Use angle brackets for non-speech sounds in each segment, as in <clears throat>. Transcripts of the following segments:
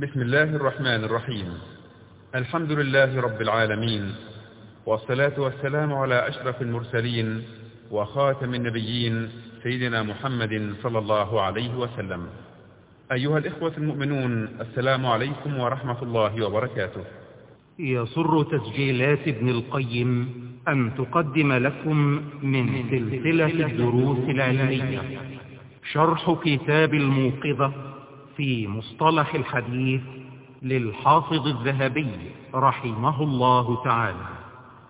بسم الله الرحمن الرحيم الحمد لله رب العالمين والصلاة والسلام على أشرف المرسلين وخاتم النبيين سيدنا محمد صلى الله عليه وسلم أيها الإخوة المؤمنون السلام عليكم ورحمة الله وبركاته يسر تسجيلات ابن القيم أن تقدم لكم من سلسلة الدروس العلمية. شرح كتاب الموقظة. في مصطلح الحديث للحافظ الذهبي رحمه الله تعالى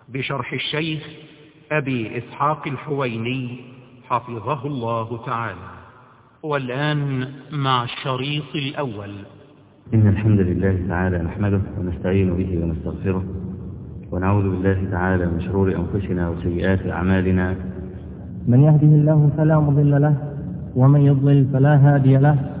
بشرح الشيخ أبي إسحاق الحويني حفظه الله تعالى. والآن مع الشريط الأول. إن الحمد لله تعالى نحمده ونستعين به ونستغفره ونعوذ بالله تعالى من شرور أنفسنا وسيئات أعمالنا. من يهده الله فلا مضل له ومن يضلل فلا هادي له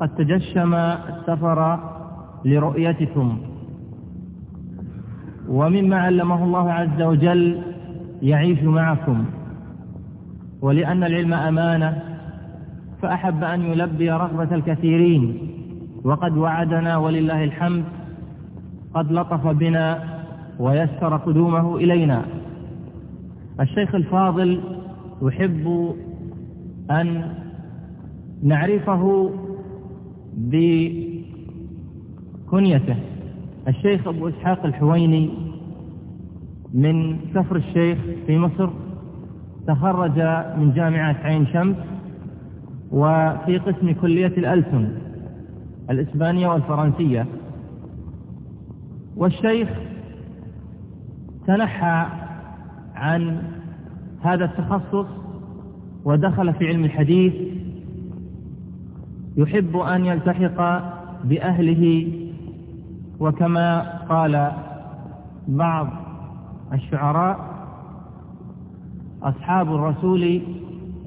قد تجشم السفر لرؤيتكم. ومما علمه الله عز وجل يعيش معكم. ولأن العلم أمانة فأحب أن يلبي رغبة الكثيرين. وقد وعدنا ولله الحمد قد لطف بنا ويسر قدومه إلينا. الشيخ الفاضل يحب أن نعرفه بكنيته. الشيخ أبو إسحاق الحويني من كفر الشيخ في مصر تخرج من جامعة عين شمس وفي قسم كلية الألسن الإسبانية والفرنسية. والشيخ تنحى عن هذا التخصص ودخل في علم الحديث يحب أن يلتحق بأهله وكما قال بعض الشعراء أصحاب الرسول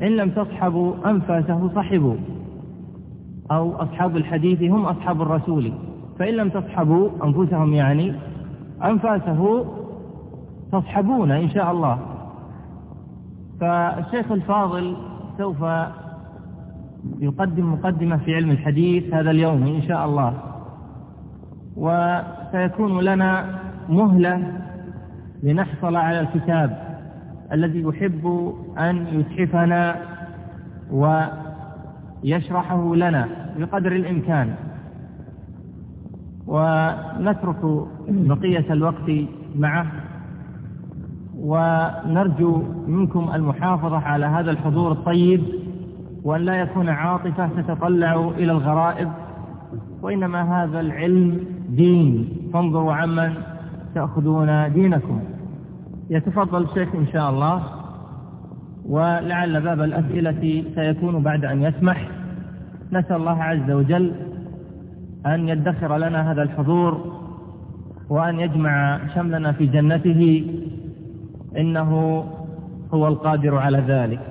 إن لم تصحبوا أنفاسه صحبوا أو أصحاب الحديث هم أصحاب الرسول. فإن لم تصحبوا أنفسهم يعني أنفاسه تصحبون إن شاء الله. فالشيخ الفاضل سوف يقدم مقدمة في علم الحديث هذا اليوم إن شاء الله. وسيكون لنا مهلة لنحصل على الكتاب الذي يحب أن يتحفنا ويشرحه لنا بقدر الإمكان. ونترك بقية الوقت معه. ونرجو منكم المحافظة على هذا الحضور الطيب. وأن لا يكون عاطفة تتطلع إلى الغرائب وإنما هذا العلم دين. فانظروا عمن تأخذون دينكم. يتفضل الشيخ إن شاء الله ولعل باب الأسئلة سيكون بعد أن يسمح. نسأل الله عز وجل أن يدخر لنا هذا الحضور وأن يجمع شملنا في جنته إنه هو القادر على ذلك.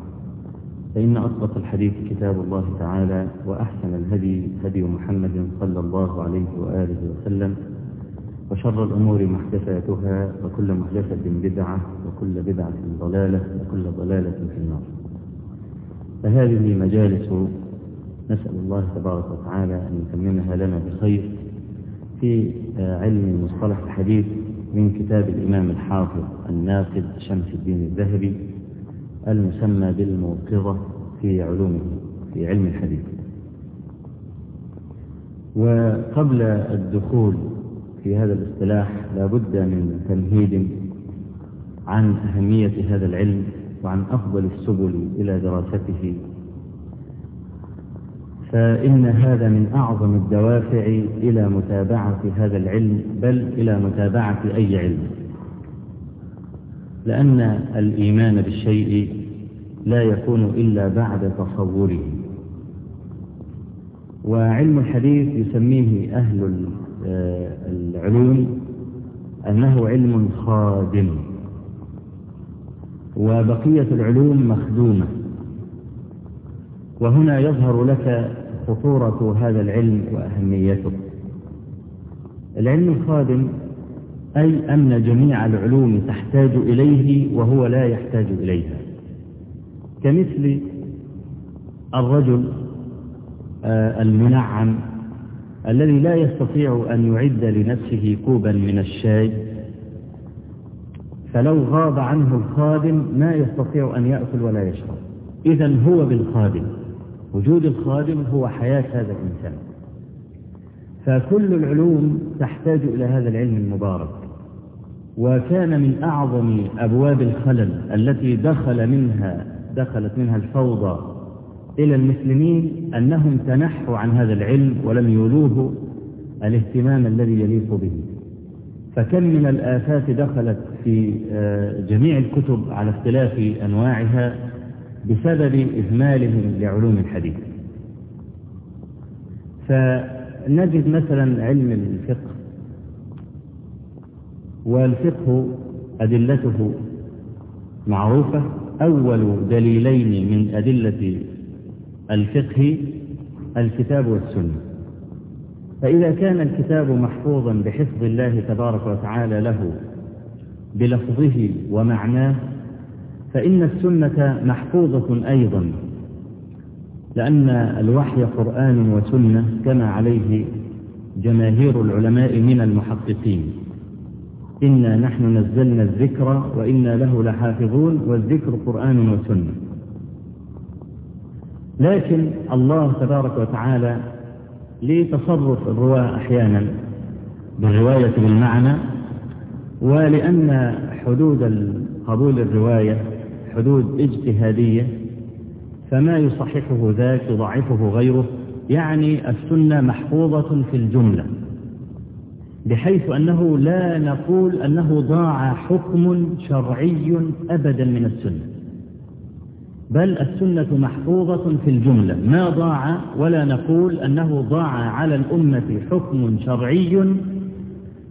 فإن أصدق الحديث كتاب الله تعالى وأحسن الهدي هدي محمد صلى الله عليه وآله وسلم وشر الأمور محدثاتها وكل محدثة بدعة وكل بدعة ضلالة وكل ضلالة في النار. فهذه مجالس نسأل الله تبارك وتعالى أن يتممها لنا بخير في علم مصطلح الحديث من كتاب الإمام الحافظ الناقد شمس الدين الذهبي المسمى بالموقظة في علومه في علم الحديث. وقبل الدخول في هذا الاصطلاح لا بد من تمهيد عن أهمية هذا العلم وعن أفضل السبل إلى دراسته. فإن هذا من أعظم الدوافع إلى متابعة هذا العلم بل إلى متابعة أي علم. لأن الإيمان بالشيء لا يكون إلا بعد تصوره. وعلم الحديث يسميه أهل العلوم أنه علم خادم. وبقية العلوم مخدومة. وهنا يظهر لك خطورة هذا العلم وأهميته. العلم الخادم أي أن جميع العلوم تحتاج إليه وهو لا يحتاج إليها. كمثل الرجل المنعم الذي لا يستطيع أن يعد لنفسه كوبا من الشاي فلو غاب عنه الخادم ما يستطيع أن يأكل ولا يشرب. إذا هو بالخادم. وجود الخادم هو حياة هذا الإنسان. فكل العلوم تحتاج إلى هذا العلم المبارك. وكان من أعظم أبواب الخلل التي دخل منها دخلت منها الفوضى إلى المسلمين أنهم تنحوا عن هذا العلم ولم يولوه الاهتمام الذي يليق به. فكم من الآفات دخلت في جميع الكتب على اختلاف أنواعها بسبب إهمالهم لعلوم الحديث. فنجد مثلا علم الفقه والفقه أدلته معروفة. أول دليلين من أدلة الفقه الكتاب والسنة. فإذا كان الكتاب محفوظا بحفظ الله تبارك وتعالى له بلفظه ومعناه فإن السنة محفوظة أيضا لأن الوحي قرآن وسنة كما عليه جماهير العلماء من المحققين. إنا نحن نزلنا الذكر وإنا له لحافظون والذكر قرآن وسنة. لكن الله تبارك وتعالى لتصرف الرواة أحيانا بالرواية بالمعنى ولأن حدود قبول الرواية حدود اجتهادية فما يصححه ذاك يضعفه غيره يعني السنة محفوظة في الجملة. بحيث أنه لا نقول أنه ضاع حكم شرعي أبدا من السنة. بل السنة محفوظة في الجملة. ما ضاع ولا نقول أنه ضاع على الأمة حكم شرعي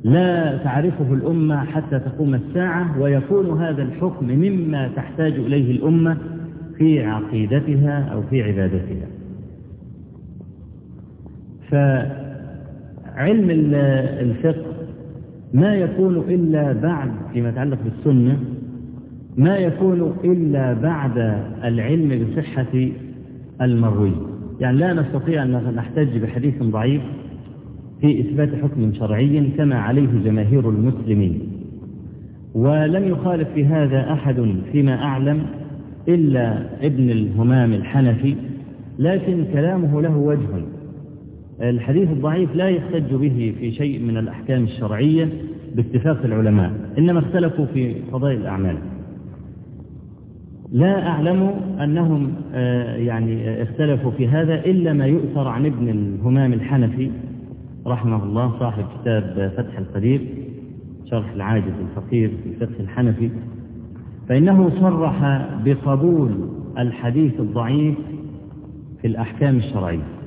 لا تعرفه الأمة حتى تقوم الساعة ويكون هذا الحكم مما تحتاج إليه الأمة في عقيدتها أو في عبادتها. فعلم الفقه ما يكون إلا بعد فيما يتعلق بالسنة ما يكون إلا بعد العلم بصحة المروي. يعني لا نستطيع أن نحتج بحديث ضعيف في إثبات حكم شرعي كما عليه جماهير المسلمين. ولم يخالف في هذا أحد فيما أعلم إلا ابن الهمام الحنفي لكن كلامه له وجه. الحديث الضعيف لا يحتج به في شيء من الأحكام الشرعية باتفاق العلماء إنما اختلفوا في فضائل الأعمال. لا أعلم أنهم يعني اختلفوا في هذا إلا ما يؤثر عن ابن الهمام الحنفي رحمه الله صاحب كتاب فتح القدير شرح العاجز الفقير في الفقه الحنفي. فإنه صرح بقبول الحديث الضعيف في الأحكام الشرعية.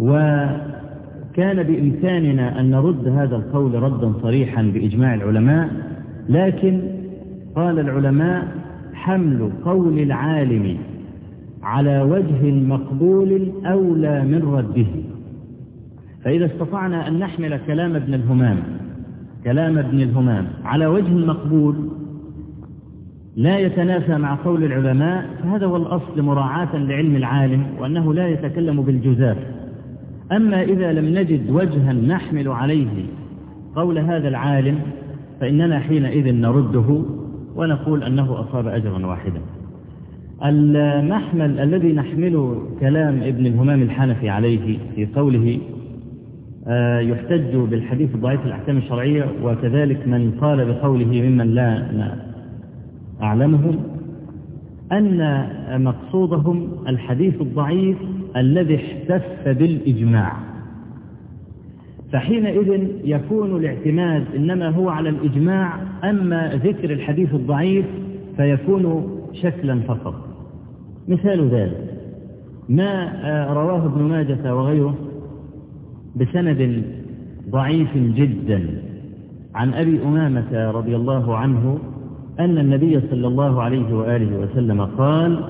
وكان بإمكاننا أن نرد هذا القول ردا صريحا بإجماع العلماء لكن قال العلماء حمل قول العالم على وجه مقبول أولى من رده. فإذا استطعنا أن نحمل كلام ابن الهمام كلام ابن الهمام على وجه مقبول لا يتنافى مع قول العلماء فهذا هو الأصل مراعاة لعلم العالم وأنه لا يتكلم بالجزاف. أما إذا لم نجد وجها نحمل عليه قول هذا العالم فإننا حينئذ نرده ونقول أنه أصاب أجرا واحدا. المحمل الذي نحمل كلام ابن الهمام الحنفي عليه في قوله يحتج بالحديث الضعيف الأحكام الشرعية وكذلك من قال بقوله ممن لا أعلمهم أن مقصودهم الحديث الضعيف الذي احتف بالإجماع. فحينئذ يكون الاعتماد إنما هو على الإجماع أما ذكر الحديث الضعيف فيكون شكلا فقط. مثال ذلك ما رواه ابن ماجة وغيره بسند ضعيف جدا عن أبي أمامة رضي الله عنه أن النبي صلى الله عليه وآله وسلم قال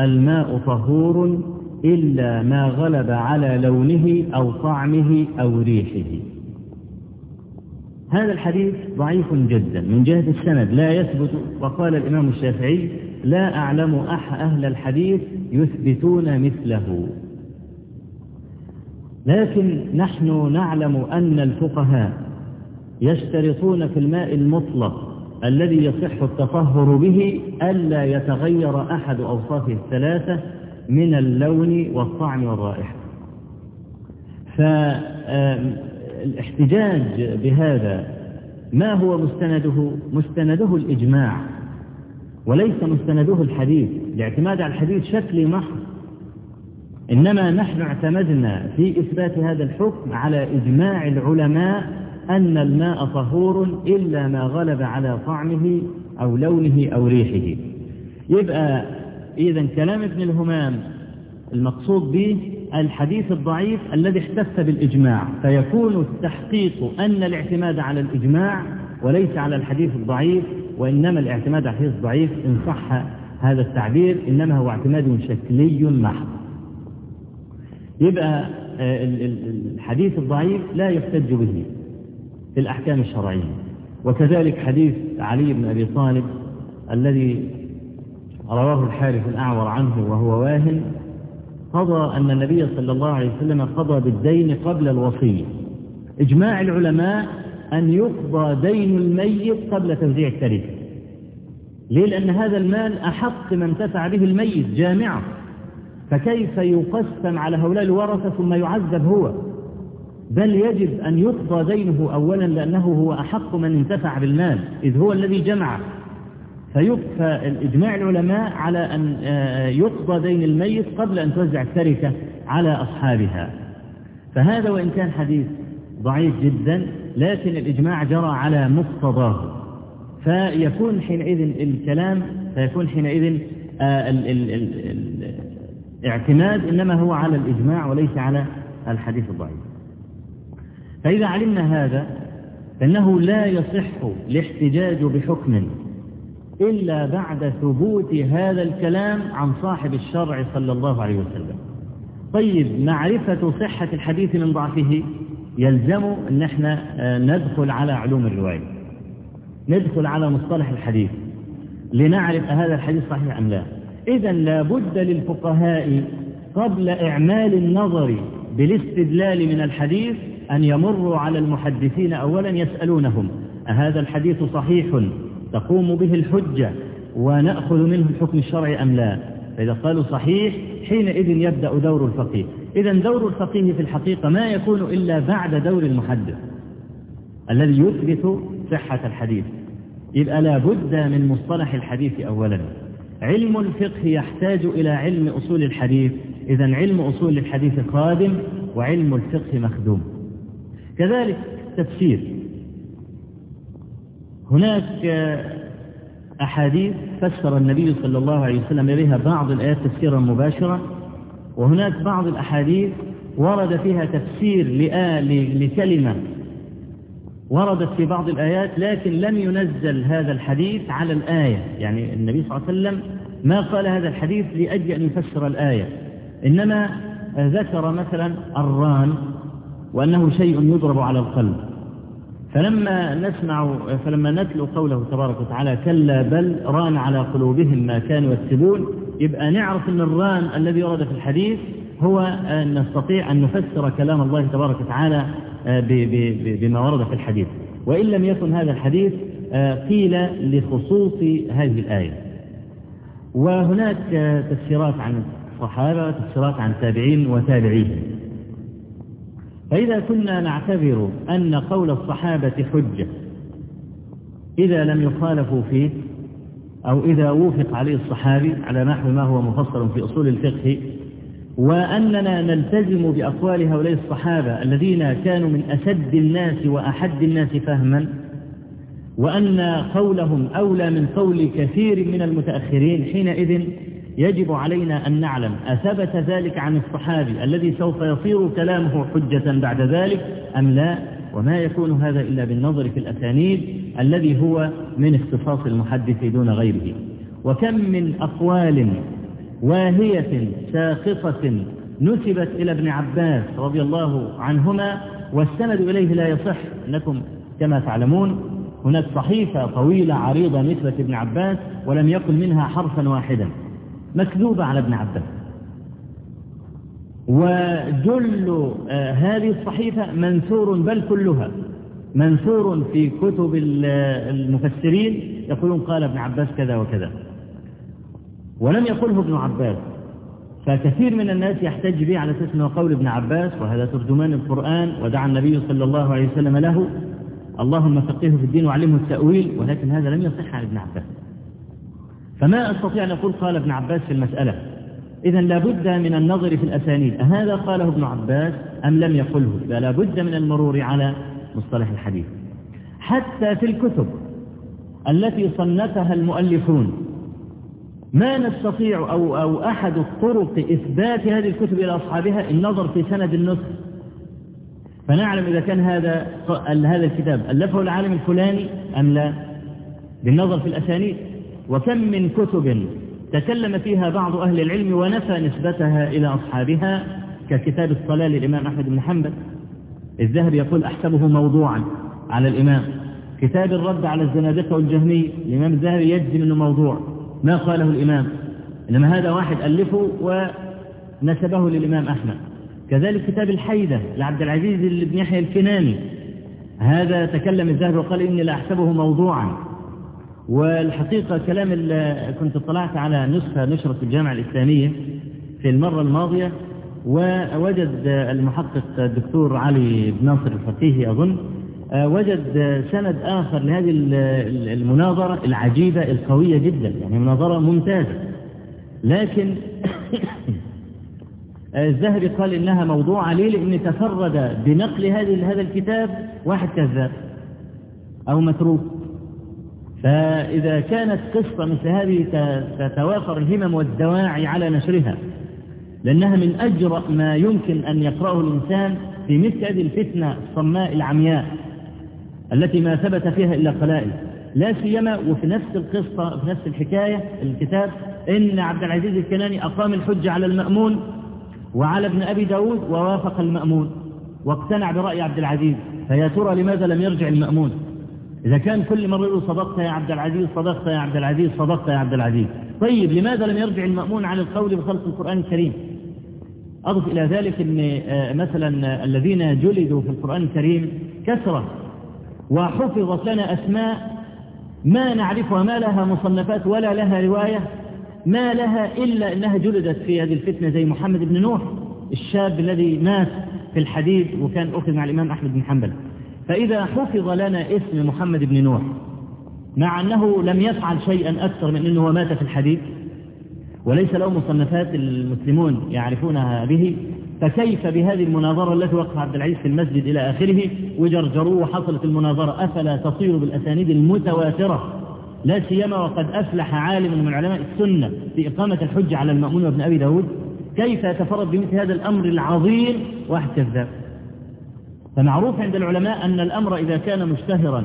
الماء طهور إلا ما غلب على لونه أو طعمه أو ريحه. هذا الحديث ضعيف جدا. من جهة السند لا يثبت وقال الإمام الشافعي لا أعلم أح أهل الحديث يثبتون مثله. لكن نحن نعلم أن الفقهاء يشترطون في الماء المطلق الذي يصح التطهر به ألا يتغير أحد أوصافه الثلاثة من اللون والطعم والرائحة. فالاحتجاج بهذا ما هو مستنده؟ مستنده الإجماع وليس مستنده الحديث. الاعتماد على الحديث شكلي محض. إنما نحن اعتمدنا في إثبات هذا الحكم على إجماع العلماء أن الماء طهور إلا ما غلب على طعمه أو لونه أو ريحه. يبقى إذا كلام ابن الهمام المقصود به الحديث الضعيف الذي احتف بالإجماع فيكون التحقيق أن الاعتماد على الإجماع وليس على الحديث الضعيف وإنما الاعتماد على الحديث الضعيف إن صح هذا التعبير إنما هو اعتماد شكلي محض. يبقى الحديث الضعيف لا يحتج به في الأحكام الشرعية. وكذلك حديث علي بن أبي طالب الذي رواه الحارث الأعور عنه وهو واهن قضى أن النبي صلى الله عليه وسلم قضى بالدين قبل الوصية. إجماع العلماء أن يقضى دين الميت قبل توزيع التركة ليه؟ لأن هذا المال أحق ما انتفع به الميت جامعة. فكيف يقسم على هؤلاء الورثة ثم يعذب هو؟ بل يجب أن يقضى دينه أولا لأنه هو أحق من انتفع بالمال إذ هو الذي جمع فيكفى إجماع العلماء على أن يقضى دين الميت قبل أن توزع التركة على أصحابها. فهذا وإن كان حديث ضعيف جدا لكن الإجماع جرى على مقتضاه. فيكون حينئذ الكلام فيكون حينئذ الاعتماد إنما هو على الإجماع وليس على الحديث الضعيف. فإذا علمنا هذا فإنه لا يصح الاحتجاج بحكم. إلا بعد ثبوت هذا الكلام عن صاحب الشرع صلى الله عليه وسلم. طيب معرفة صحة الحديث من ضعفه يلزم أن إحنا ندخل على علوم الرواية ندخل على مصطلح الحديث لنعرف هذا الحديث صحيح أم لا. إذا لابد للفقهاء قبل إعمال النظر بالاستدلال من الحديث أن يمروا على المحدثين أولا يسألونهم أهذا الحديث صحيح؟ تقوم به الحجة ونأخذ منه الحكم الشرعي أم لا؟ فإذا قالوا صحيح حينئذ يبدأ دور الفقيه. إذا دور الفقيه في الحقيقة ما يكون إلا بعد دور المحدث الذي يثبت صحة الحديث. يبقى لا بد من مصطلح الحديث أولا. علم الفقه يحتاج إلى علم أصول الحديث. إذا علم أصول الحديث خادم وعلم الفقه مخدوم. كذلك تفسير. هناك أحاديث فسر النبي صلى الله عليه وسلم بها بعض الآيات تفسيرا مباشرا وهناك بعض الأحاديث ورد فيها تفسير لكلمة وردت في بعض الآيات لكن لم ينزل هذا الحديث على الآية. يعني النبي صلى الله عليه وسلم ما قال هذا الحديث لأجل أن يفسر الآية. إنما ذكر مثلا الران وأنه شيء يضرب على القلب. فلما نسمع فلما نتلو قوله تبارك وتعالى كلا بل ران على قلوبهم ما كانوا يكسبون يبقى نعرف أن الران الذي ورد في الحديث هو أن نستطيع أن نفسر كلام الله تبارك وتعالى بما ورد في الحديث. وإن لم يكن هذا الحديث قيل لخصوص هذه الآية. وهناك تفسيرات عن الصحابة تفسيرات عن التابعين وتابعيهم. فإذا كنا نعتبر أن قول الصحابة حجة إذا لم يخالفوا فيه أو إذا وافق عليه الصحابي على نحو ما هو مفصل في أصول الفقه وأننا نلتزم بأقوال هؤلاء الصحابة الذين كانوا من أسد الناس وأحد الناس فهما وأن قولهم أولى من قول كثير من المتأخرين حينئذ يجب علينا أن نعلم أثبت ذلك عن الصحابي الذي سوف يصير كلامه حجة بعد ذلك أم لا؟ وما يكون هذا إلا بالنظر في الأسانيد الذي هو من اختصاص المحدث دون غيره. وكم من أقوال واهية ساقطة نسبت إلى ابن عباس رضي الله عنهما والسند إليه لا يصح أنكم كما تعلمون. هناك صحيفة طويلة عريضة نسبة ابن عباس ولم يكن منها حرفا واحدا. مكذوبة على ابن عباس. وجل آه هذه الصحيفة منثور بل كلها منثور في كتب المفسرين يقولون قال ابن عباس كذا وكذا. ولم يقله ابن عباس. فكثير من الناس يحتج به على أساس إنه قول ابن عباس وهذا ترجمان القرآن ودعا النبي صلى الله عليه وسلم له. اللهم فقهه في الدين وعلمه التأويل ولكن هذا لم يصح عن ابن عباس. فما أستطيع أن أقول قال ابن عباس في المسألة. إذا لابد من النظر في الأسانيد. أهذا قاله ابن عباس أم لم يقله؟ فلا بد من المرور على مصطلح الحديث. حتى في الكتب التي صنفها المؤلفون ما نستطيع أو, أو أحد الطرق إثبات هذه الكتب إلى أصحابها النظر في سند النسخ فنعلم إذا كان هذا هذا الكتاب ألفه العالم الفلاني أم لا؟ بالنظر في الأسانيد. وكم من كتب تكلم فيها بعض أهل العلم ونفى نسبتها إلى أصحابها ككتاب الصلاة للإمام أحمد بن حنبل. الذهبي يقول أحسبه موضوعا على الإمام. كتاب الرد على الزنادقة والجهمية. الإمام الذهبي يجزم أنه موضوع. ما قاله الإمام؟ إنما هذا واحد ألفه ونسبه للإمام أحمد. كذلك كتاب الحيدة لعبد العزيز بن يحيى الكناني. هذا تكلم الذهبي وقال إني لا أحسبه موضوعا. والحقيقة كلام كنت اطلعت على نسخة نشرة الجامعة الإسلامية في المرة الماضية ووجد المحقق الدكتور علي بن ناصر الفقيهي أظن وجد سند آخر لهذه المناظرة العجيبة القوية جدا يعني مناظرة ممتازة. لكن <coughs> الذهبي قال إنها موضوعة ليه؟ لأن تفرد بنقل هذا الكتاب واحد كذاب أو متروك. فإذا كانت قصة مثل هذه تتوافر الهمم والدواعي على نشرها لأنها من أجرأ ما يمكن أن يقرأه الإنسان في مثل هذه الفتنة الصماء العمياء التي ما ثبت فيها إلا قلائل. لا سيما وفي نفس القصة في نفس الحكاية الكتاب إن عبد العزيز الكناني أقام الحجة على المأمون وعلى ابن أبي داود ووافق المأمون واقتنع برأي عبد العزيز فيا ترى لماذا لم يرجع المأمون؟ إذا كان كل مرة يقول صدقت يا عبد العزيز صدقت يا عبد العزيز صدقت يا عبد العزيز. طيب لماذا لم يرجع المأمون عن القول بخلق القرآن الكريم؟ أضف إلى ذلك أن مثلا الذين جلدوا في القرآن الكريم كثرة وحفظت لنا أسماء ما نعرفها ما لها مصنفات ولا لها رواية ما لها إلا أنها جلدت في هذه الفتنة زي محمد بن نوح الشاب الذي مات في الحديد وكان أخذ مع الإمام أحمد بن حنبل. فإذا حفظ لنا اسم محمد بن نوح مع أنه لم يفعل شيئا أكثر من أنه مات في الحديد وليس له مصنفات المسلمون يعرفونها به فكيف بهذه المناظرة التي وقف عبد العزيز في المسجد إلى آخره وجرجروه وحصلت المناظرة أفلا تصير بالأسانيد المتواترة؟ لا سيما وقد أفلح عالم من علماء السنة في إقامة الحجة على المأمون وابن أبي داود. كيف يتفرد بمثل هذا الأمر العظيم؟ واحد كذاب فمعروف عند العلماء أن الأمر إذا كان مشتهرا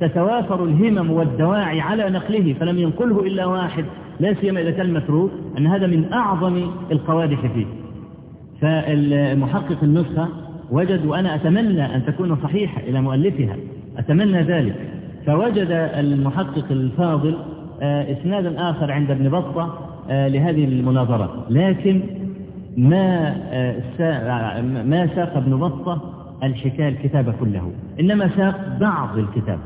تتوافر الهمم والدواعي على نقله فلم ينقله إلا واحد لا سيما إذا كان متروك أن هذا من أعظم القوادح فيه. فالمحقق النسخة وجد وأنا أتمنى أن تكون صحيحة إلى مؤلفها أتمنى ذلك. فوجد المحقق الفاضل إسنادا آخر عند ابن بطة لهذه المناظرة. لكن ما ما ساق ابن بطة الحكاية الكتاب كله إنما ساق بعض الكتاب.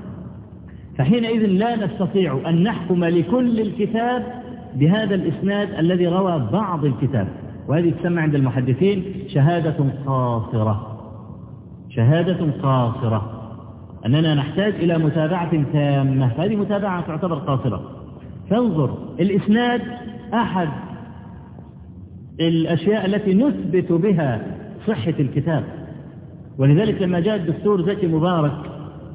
فحينئذ لا نستطيع أن نحكم لكل الكتاب بهذا الإسناد الذي روى بعض الكتاب. وهذه تسمى عند المحدثين شهادة قاصرة. شهادة قاصرة. أننا نحتاج إلى متابعة تامة. فهذه متابعة تعتبر قاصرة. فانظر الإسناد أحد الأشياء التي نثبت بها صحة الكتاب. ولذلك لما جاء الدكتور زكي مبارك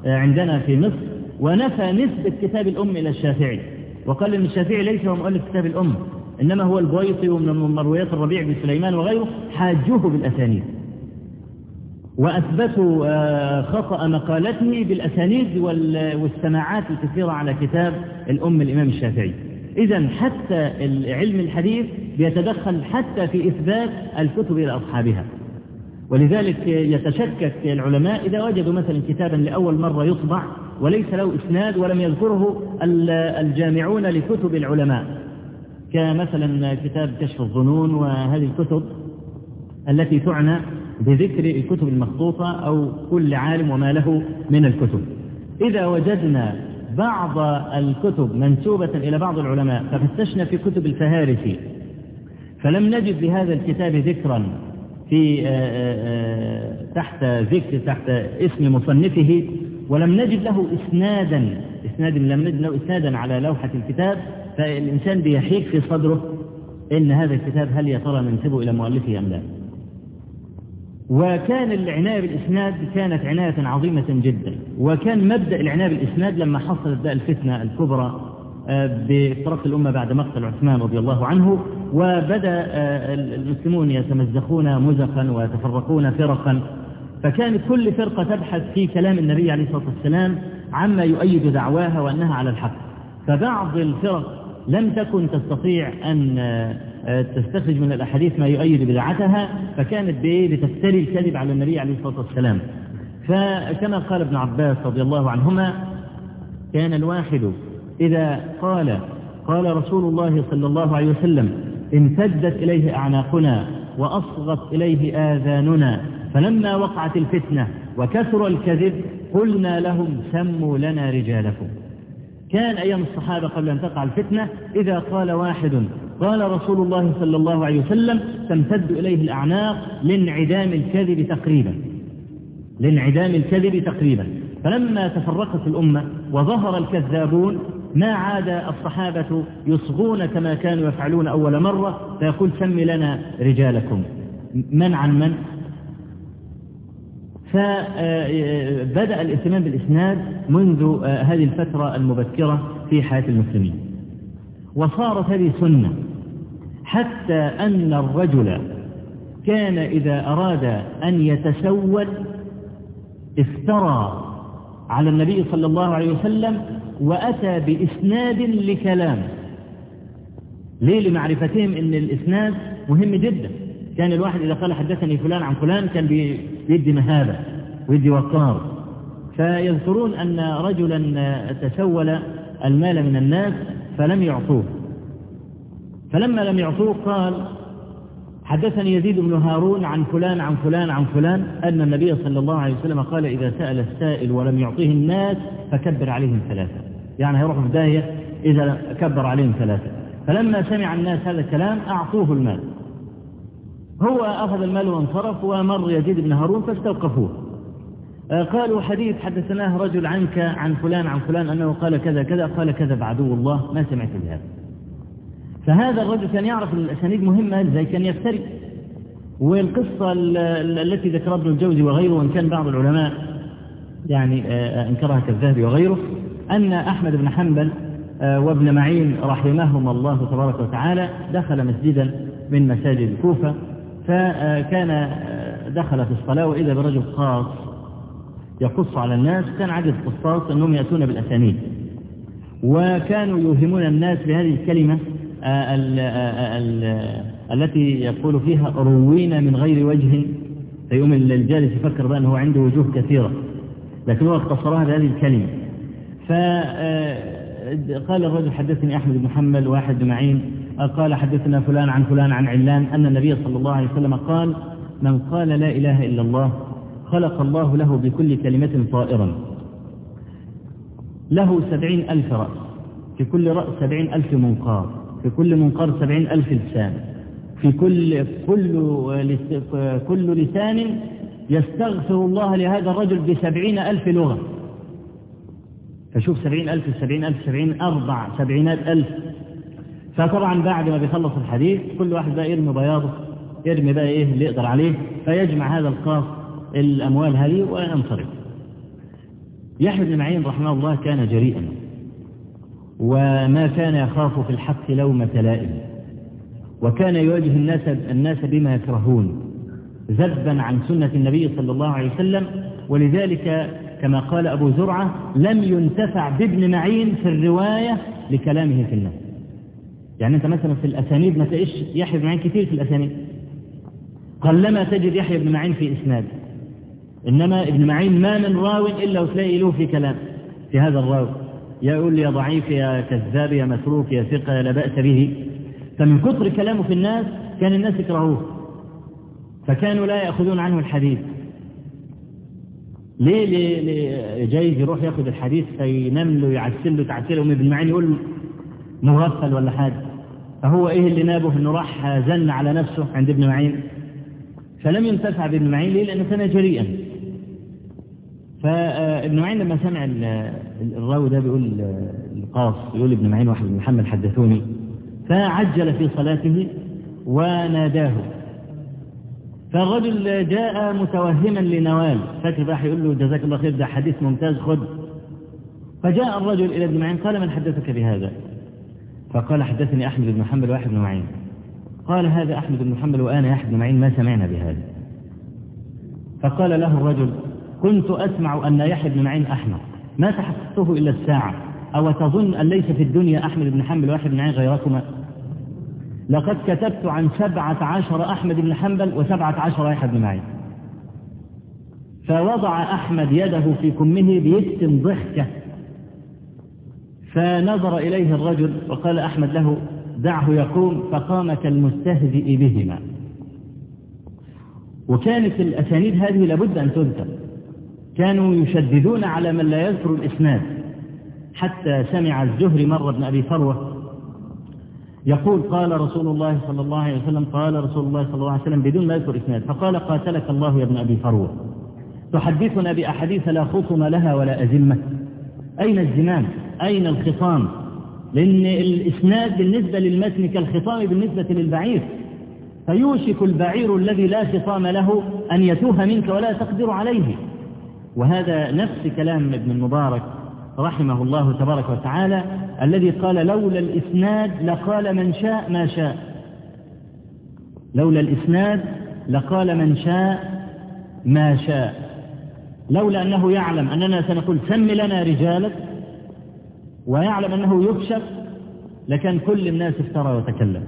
عندنا في مصر ونفى نسبة كتاب الأم إلى الشافعي. وقال إن الشافعي ليس هو مؤلف كتاب الأم إنما هو البويطي ومن مرويات الربيع بن سليمان وغيره حاجوه بالأسانيد. وأثبتوا خطأ مقالته بالأسانيد والسماعات الكثيرة على كتاب الأم الإمام الشافعي. إذا حتى علم الحديث بيتدخل حتى في إثبات الكتب إلى أصحابها. ولذلك يتشكك العلماء إذا وجدوا مثلا كتابا لأول مرة يطبع وليس له إسناد ولم يذكره الجامعون لكتب العلماء. كمثلا كتاب كشف الظنون وهذه الكتب التي تعنى بذكر الكتب المخطوطة أو كل عالم وما له من الكتب. إذا وجدنا بعض الكتب منسوبة إلى بعض العلماء ففتشنا في كتب الفهارسي فلم نجد لهذا الكتاب ذكرا. في تحت ذكر تحت اسم مصنفه ولم نجد له إسنادا إسناد لم نجد له إسنادا على لوحة الكتاب فالإنسان بيحيك في صدره إن هذا الكتاب هل يا ترى ننسبه إلى مؤلفه أم لا. وكان العناية بالإسناد كانت عناية عظيمة جدا وكان مبدأ العناية بالإسناد لما حصلت بقى الفتنة الكبرى بافتراق الأمة بعد مقتل عثمان رضي الله عنه وبدأ المسلمون يتمزقون مزقا ويتفرقون فرقا. فكانت كل فرقة تبحث في كلام النبي عليه الصلاة والسلام عما يؤيد دعواها وأنها على الحق. فبعض الفرق لم تكن تستطيع أن تستخرج من الأحاديث ما يؤيد بدعتها فكانت بتفتري الكذب على النبي عليه الصلاة والسلام. فكما قال ابن عباس رضي الله عنهما كان الواحد إذا قال قال رسول الله صلى الله عليه وسلم امتدت إليه أعناقنا وأصغت إليه آذاننا فلما وقعت الفتنة وكثر الكذب قلنا لهم سموا لنا رجالكم. كان أيام الصحابة قبل أن تقع الفتنة إذا قال واحد قال رسول الله صلى الله عليه وسلم تمتد إليه الأعناق لانعدام الكذب تقريبا. لانعدام الكذب تقريبا. فلما تفرقت الأمة وظهر الكذابون ما عاد الصحابة يصغون كما كانوا يفعلون أول مرة؟ فيقول سم لنا رجالكم. من عن من؟ فبدأ الاهتمام بالإسناد منذ هذه الفترة المبكرة في حياة المسلمين. وصارت هذه سنة. حتى أن الرجل كان إذا أراد أن يتسول افترى على النبي صلى الله عليه وسلم وأتى بإسناد لكلام. ليه؟ لمعرفتهم أن الإسناد مهم جدا. كان الواحد إذا قال حدثني فلان عن فلان كان بيدي مهابة ويدي وقار. فيذكرون أن رجلا تسول المال من الناس فلم يعطوه. فلما لم يعطوه قال حدثني يزيد بن هارون عن فلان عن فلان عن فلان أن النبي صلى الله عليه وسلم قال إذا سأل السائل ولم يعطيه الناس فكبر عليهم ثلاثة. يعني هيروح في داهية إذا كبر عليهم ثلاثة. فلما سمع الناس هذا الكلام أعطوه المال. هو أخذ المال وانصرف ومر يزيد بن هارون فاستوقفوه. قالوا حديث حدثناه رجل عنك عن فلان عن فلان أنه قال كذا كذا قال كذا عدو الله. ما سمعت بهذا. فهذا الرجل كان يعرف الأسانيد مهمة زي كان يفتري. والقصة التي ذكرها ابن الجوزي وغيره وإن كان بعض العلماء يعني أنكرها كالذهبي وغيره. أن أحمد بن حنبل آه، وابن معين رحمهما الله تبارك وتعالى دخل مسجدا من مساجد الكوفة فكان آه، دخل في الصلاة وإذا برجل خاص يقص على الناس كان عدد القصاص أنهم يأتون بالأسانيد. وكانوا يوهمون الناس بهذه الكلمة آه، ال ال التي يقول فيها روينا من غير وجه فيوم الجالس يفكر بأنه عنده وجوه كثيرة لكن هو اختصرها بهذه الكلمة. فقال الرجل حدثني أحمد بن محمد واحد معين قال حدثنا فلان عن فلان عن علان أن النبي صلى الله عليه وسلم قال من قال لا إله إلا الله خلق الله له بكل كلمة طائرا له سبعين ألف رأس في كل رأس سبعين ألف منقار في كل منقار سبعين ألف لسان في كل كل كل لسان يستغفر الله لهذا الرجل بسبعين ألف لغة. فشوف سبعين ألف سبعين ألف سبعين أربع سبعينات ألف. فطبعا بعد ما بيخلص الحديث كل واحد بقى يرمي بياضه يرمي بقى إيه اللي يقدر عليه فيجمع هذا القاف الأموال هذه وينصرف. يحيى بن معين رحمه الله كان جريئا وما كان يخاف في الحق لومة لائم وكان يواجه الناس الناس بما يكرهون ذبا عن سنة النبي صلى الله عليه وسلم ولذلك كما قال أبو زرعة لم ينتفع بابن معين في الرواية لكلامه في الناس يعني أنت مثلا في الأسانيد ما تلاقيش يحيى بن معين كثير في الأسانيد. قلما تجد يحيى بن معين في إسناد. إنما ابن معين ما من راو إلا وتلاقي له في كلام في هذا الراوي يقول يا ضعيف يا كذاب يا متروك يا ثقة لا بأس به. فمن كثر كلامه في الناس كان الناس يكرهوه. فكانوا لا يأخذون عنه الحديث. ليه ليه, ليه جايز يروح ياخذ الحديث فينام له يعسل له تعسله ابن معين يقول مغفل ولا حاجة؟ فهو إيه اللي نابه إنه راح زن على نفسه عند ابن معين؟ فلم ينتفع بابن معين ليه؟ لأنه كان جريئا. فابن معين لما سمع الراوي ده بيقول القاص يقول ابن معين واحد محمد حدثوني فعجل في صلاته وناداه. فالرجل جاء متوهما لنوال. فاكر راح يقول له جزاك الله خير ده حديث ممتاز خذ فجاء الرجل إلى ابن معين قال من حدثك بهذا؟ فقال حدثني أحمد بن محمد واحد بن معين. قال هذا أحمد بن محمد وأنا يا أحمد بن معين ما سمعنا بهذا. فقال له الرجل كنت أسمع أن يحيى بن معين أحمق. ما تحققته إلا الساعة أو تظن أن ليس في الدنيا أحمد بن حنبل واحد بن معين غيركما؟ لقد كتبت عن سبعة عشر أحمد بن حنبل وسبعة عشر يحيى بن معين. فوضع أحمد يده في كمه بيبتم ضحكة. فنظر إليه الرجل وقال أحمد له دعه يقوم فقام كالمستهزئ بهما. وكانت الأسانيد هذه لابد أن تذكر. كانوا يشددون على من لا يذكر الإسناد. حتى سمع الزهري مر بن أبي فروة يقول قال رسول الله صلى الله عليه وسلم قال رسول الله صلى الله عليه وسلم بدون ما يذكر إسناد فقال قاتلك الله يا ابن أبي فروة. تحدثنا بأحاديث لا خصم لها ولا أزمة. أين الزمام أين الخصام؟ لأن الإسناد بالنسبة للمتن كالخصام بالنسبة للبعير. فيوشك البعير الذي لا خصام له أن يتوه منك ولا تقدر عليه. وهذا نفس كلام ابن المبارك رحمه الله تبارك وتعالى الذي قال لولا الإسناد لقال من شاء ما شاء. لولا الإسناد لقال من شاء ما شاء. لولا أنه يعلم أننا سنقول سم لنا رجالك ويعلم أنه يكشف لكان كل الناس افترى وتكلم.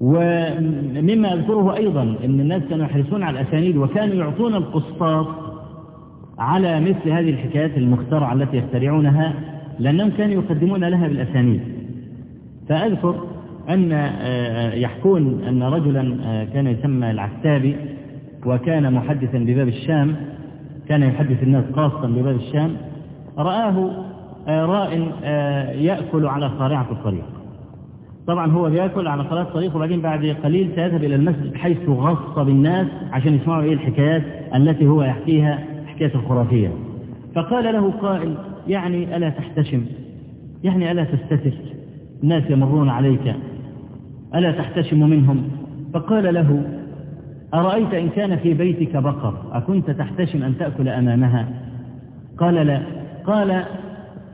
ومما أذكره أيضا أن الناس كانوا يحرصون على الأسانيد وكانوا يعطون القسطاس على مثل هذه الحكايات المخترعة التي يخترعونها لأنهم كانوا يقدمون لها بالأسانيد. فأذكر أن يحكون أن رجلا كان يسمى العتابي وكان محدثا بباب الشام كان يحدث الناس خاصة بباب الشام رآه راء يأكل على قارعة الطريق. طبعا هو بيأكل على قارعة الطريق وبعدين بعد قليل سيذهب إلى المسجد حيث غص بالناس عشان يسمعوا إيه الحكايات التي هو يحكيها حكاية الخرافية. فقال له قائل يعني ألا تحتشم؟ يعني ألا تستتر؟ الناس يمرون عليك. ألا تحتشم منهم؟ فقال له أرأيت إن كان في بيتك بقر؟ أكنت تحتشم أن تأكل أمامها؟ قال لا. قال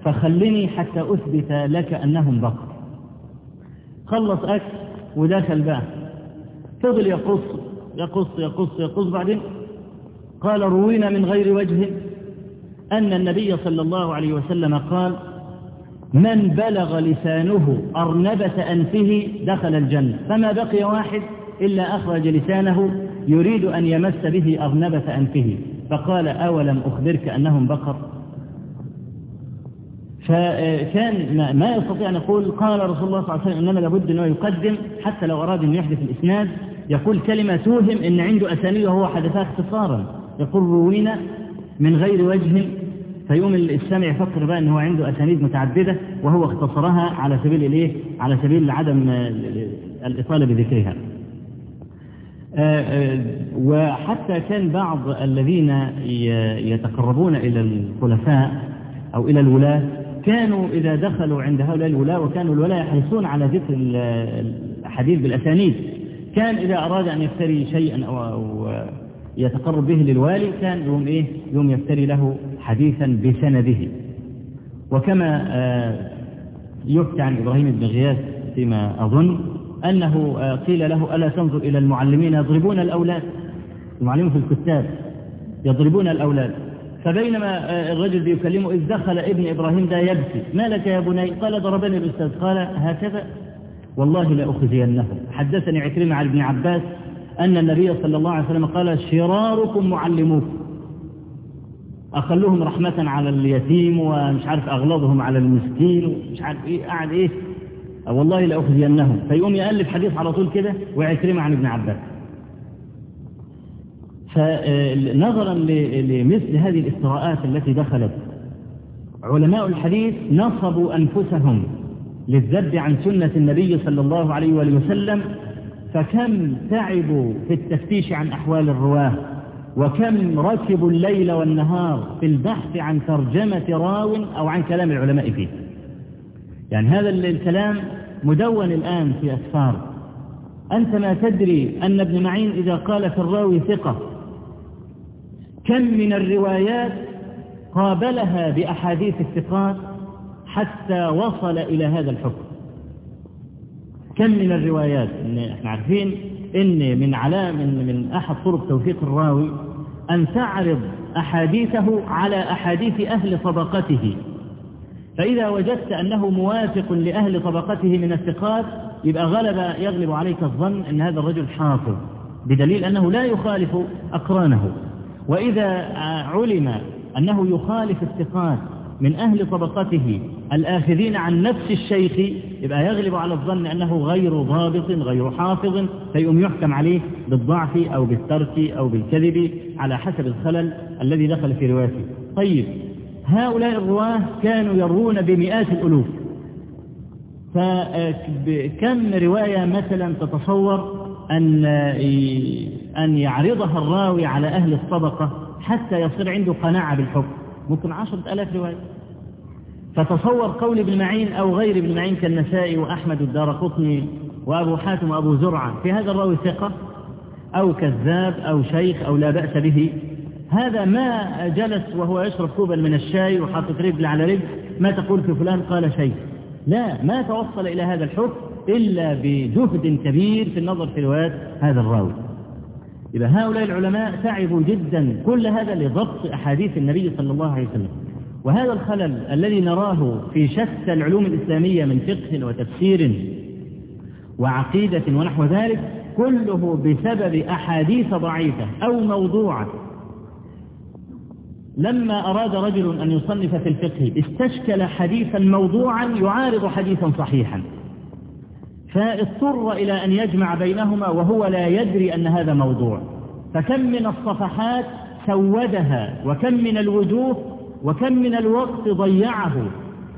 فخلني حتى أثبت لك أنهم بقر. خلص أكل ودخل بقى فضل يقص يقص يقص يقص بعدين. قال روينا من غير وجه. أن النبي صلى الله عليه وسلم قال من بلغ لسانه أرنبة أنفه دخل الجنة فما بقي واحد إلا أخرج لسانه يريد أن يمس به أرنبة أنفه. فقال أولم أخبرك أنهم بقر؟ فكان ما يستطيع أن يقول قال رسول الله صلى الله عليه وسلم إنما لابد أنه يقدم حتى لو أراد أن يحدث الإسناد يقول كلمة توهم أن عنده أسانيد وهو حدثها اختصارا. يقول روينا من غير وجه فيقوم السامع يفكر بقى أنه عنده أسانيد متعددة وهو اختصرها على سبيل الإيه؟ على سبيل عدم الإطالة بذكرها وحتى كان بعض الذين يتقربون إلى الخلفاء أو إلى الولاة كانوا إذا دخلوا عند هؤلاء الولاة وكانوا الولاة يحرصون على ذكر الحديث بالأسانيد كان إذا أراد أن يفتري شيئا أو يتقرب به للوالي كان يوم إيه؟ يوم يفتري له حديثا بسنده. وكما يحكى عن إبراهيم بن غياث فيما أظن أنه قيل له ألا تنظر إلى المعلمين يضربون الأولاد؟ المعلمين في الكتاب يضربون الأولاد. فبينما الرجل بيكلمه إذ دخل ابن إبراهيم ده يبكي. ما لك يا بني؟ قال ضربني الأستاذ. قال هكذا. والله لأخزينه. حدثني عكرمة عن ابن عباس أن النبي صلى الله عليه وسلم قال شراركم معلموكم. أخلوهم رحمة على اليتيم ومش عارف أغلظهم على المسكين ومش عارف إيه قاعد إيه؟ والله لأخزينهم. فيقوم يألف حديث على طول كده وعكرمة عن ابن عباس. فنظرا لمثل هذه الافتراءات التي دخلت علماء الحديث نصبوا أنفسهم للذب عن سنة النبي صلى الله عليه وآله وسلم فكم تعبوا في التفتيش عن أحوال الرواة؟ وكم ركبوا الليل والنهار في البحث عن ترجمة راو أو عن كلام العلماء فيه؟ يعني هذا الكلام مدون الآن في أسفار. أنت ما تدري أن ابن معين إذا قال في الراوي ثقة. كم من الروايات قابلها بأحاديث الثقات حتى وصل إلى هذا الحكم؟ كم من الروايات إن إحنا عارفين ان من علام من, من أحد طرق توثيق الراوي أن تعرض أحاديثه على أحاديث أهل طبقته. فإذا وجدت أنه موافق لأهل طبقته من الثقات يبقى غلب يغلب عليك الظن إن هذا الرجل حافظ بدليل أنه لا يخالف أقرانه. وإذا علم أنه يخالف الثقات من أهل طبقته الآخذين عن نفس الشيخ يبقى يغلب على الظن أنه غير ضابط غير حافظ فيقوم يحكم عليه بالضعف أو بالترك أو بالكذب على حسب الخلل الذي دخل في روايته. طيب هؤلاء الرواة كانوا يروون بمئات الألوف. فكم رواية مثلا تتصور أن أن يعرضها الراوي على أهل الطبقة حتى يصير عنده قناعة بالحكم؟ ممكن عشرة ألاف رواية. فتصور قول ابن معين أو غير ابن معين كالنسائي وأحمد الدار قطني وأبو حاتم وأبو زرعة في هذا الراوي ثقة أو كذاب أو شيخ أو لا بأس به. هذا ما جلس وهو يشرب كوبا من الشاي وحاطط رجل على رجل ما تقول في فلان؟ قال شيء. لا ما توصل إلى هذا الحكم إلا بجهد كبير في النظر في روايات هذا الراوي. إذا هؤلاء العلماء تعبوا جدا كل هذا لضبط أحاديث النبي صلى الله عليه وسلم. وهذا الخلل الذي نراه في شتى العلوم الإسلامية من فقه وتفسير وعقيدة ونحو ذلك كله بسبب أحاديث ضعيفة أو موضوعة. لما أراد رجل أن يصنف في الفقه استشكل حديثا موضوعا يعارض حديثا صحيحا. فاضطر إلى أن يجمع بينهما وهو لا يدري أن هذا موضوع. فكم من الصفحات سودها وكم من الوجوه وكم من الوقت ضيعه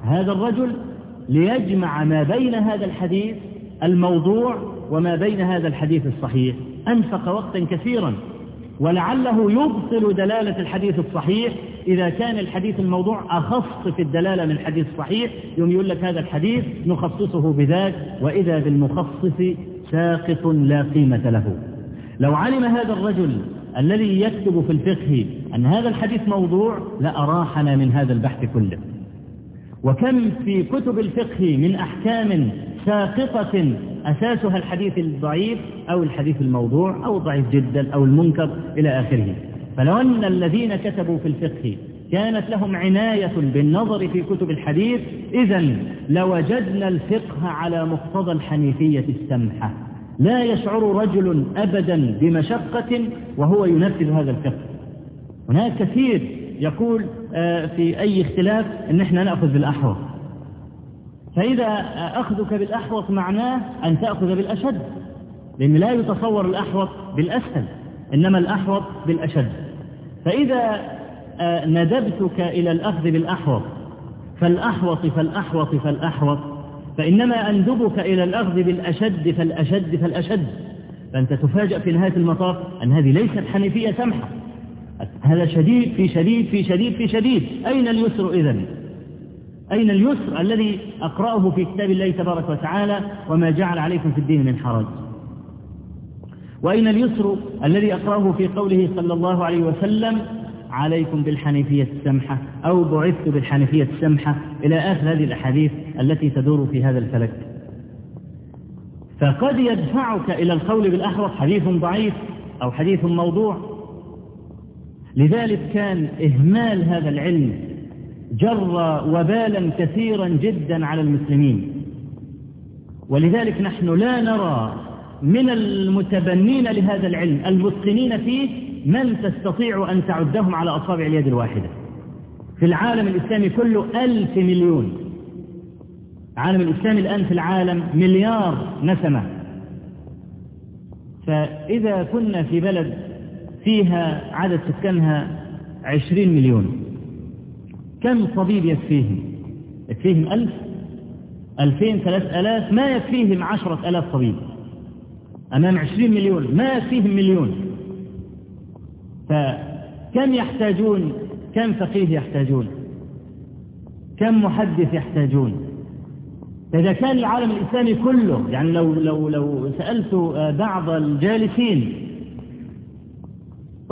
هذا الرجل ليجمع ما بين هذا الحديث الموضوع وما بين هذا الحديث الصحيح. أنفق وقتا كثيرا ولعله يبطل دلالة الحديث الصحيح. إذا كان الحديث الموضوع أخص في الدلالة من الحديث الصحيح يوم يقول لك هذا الحديث نخصصه بذاك وإذا بالمخصص ساقط لا قيمة له. لو علم هذا الرجل الذي يكتب في الفقه أن هذا الحديث موضوع لأراحنا من هذا البحث كله. وكم في كتب الفقه من أحكام ساقطة أساسها الحديث الضعيف أو الحديث الموضوع أو الضعيف جدا أو المنكر إلى آخره. فلو أن الذين كتبوا في الفقه كانت لهم عناية بالنظر في كتب الحديث إذا لوجدنا الفقه على مقتضى الحنيفية السمحة. لا يشعر رجل أبدا بمشقة وهو ينفذ هذا الفقه هناك كثير يقول في أي اختلاف أن إحنا نأخذ بالأحوط. فإذا أخذك بالأحوط معناه أن تأخذ بالأشد لأن لا يتصور الأحوط بالأسهل إنما الأحوط بالأشد. فإذا ندبتك إلى الأخذ بالأحوط فالأحوط فالأحوط فالأحوط فإنما أندبك إلى الأخذ بالأشد فالأشد فالأشد فأنت تفاجأ في نهاية المطاف أن هذه ليست حنيفية سمحة. هذا شديد في شديد في شديد في شديد. أين اليسر إذن؟ أين اليسر الذي أقرأه في كتاب الله تبارك وتعالى وما جعل عليكم في الدين من حرج؟ وأين اليسر الذي أقرأه في قوله صلى الله عليه وسلم عليكم بالحنيفية السمحة أو بعثت بالحنيفية السمحة إلى آخر هذه الأحاديث التي تدور في هذا الفلك. فقد يدفعك إلى القول بالأحوط حديث ضعيف أو حديث موضوع. لذلك كان إهمال هذا العلم جر وبالا كثيرا جدا على المسلمين. ولذلك نحن لا نرى من المتبنين لهذا العلم المتقنين فيه من تستطيع أن تعدهم على أصابع اليد الواحدة؟ في العالم الإسلامي كله ألف مليون. العالم الإسلامي الآن في العالم مليار نسمة. فإذا كنا في بلد فيها عدد سكانها عشرين مليون كم طبيب يكفيهم؟ يكفيهم ألف؟ ألفين ثلاث ألاف؟ ما يكفيهم عشرة ألاف طبيب. أمام عشرين مليون ما يكفيهم مليون. فكم يحتاجون؟ كم فقيه يحتاجون؟ كم محدث يحتاجون؟ فإذا كان العالم الإسلامي كله يعني لو, لو, لو سألت بعض الجالسين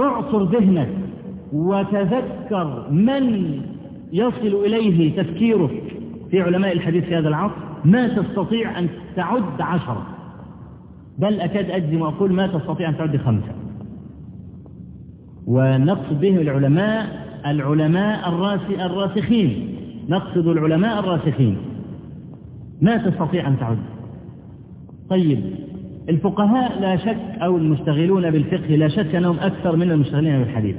اعصر ذهنك وتذكر من يصل إليه تفكيرك في علماء الحديث في هذا العصر ما تستطيع أن تعد عشرة. بل أكاد أجزم وأقول ما تستطيع أن تعد خمسة. ونقصد بهم العلماء العلماء الراسخين. نقصد العلماء الراسخين. ما تستطيع أن تعد طيب الفقهاء لا شك أو المشتغلون بالفقه لا شك أنهم أكثر من المشتغلين بالحديث.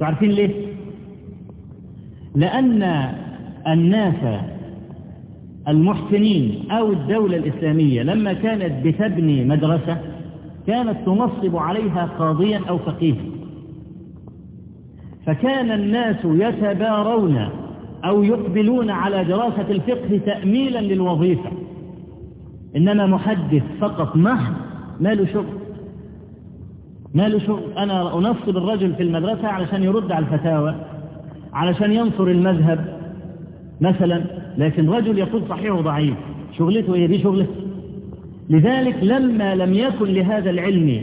تعرفين ليه؟ لأن الناس المحسنين أو الدولة الإسلامية لما كانت بتبني مدرسة كانت تنصب عليها قاضيا أو فقيها. فكان الناس يتبارون أو يقبلون على دراسة الفقه تأميلا للوظيفة. إنما محدث فقط محض ما له شغل. ما له شغل. أنا أنصب الرجل في المدرسة علشان يرد على الفتاوى علشان ينصر المذهب مثلا لكن رجل يقول صحيح وضعيف. شغلته هي دي شغلة. لذلك لما لم يكن لهذا العلم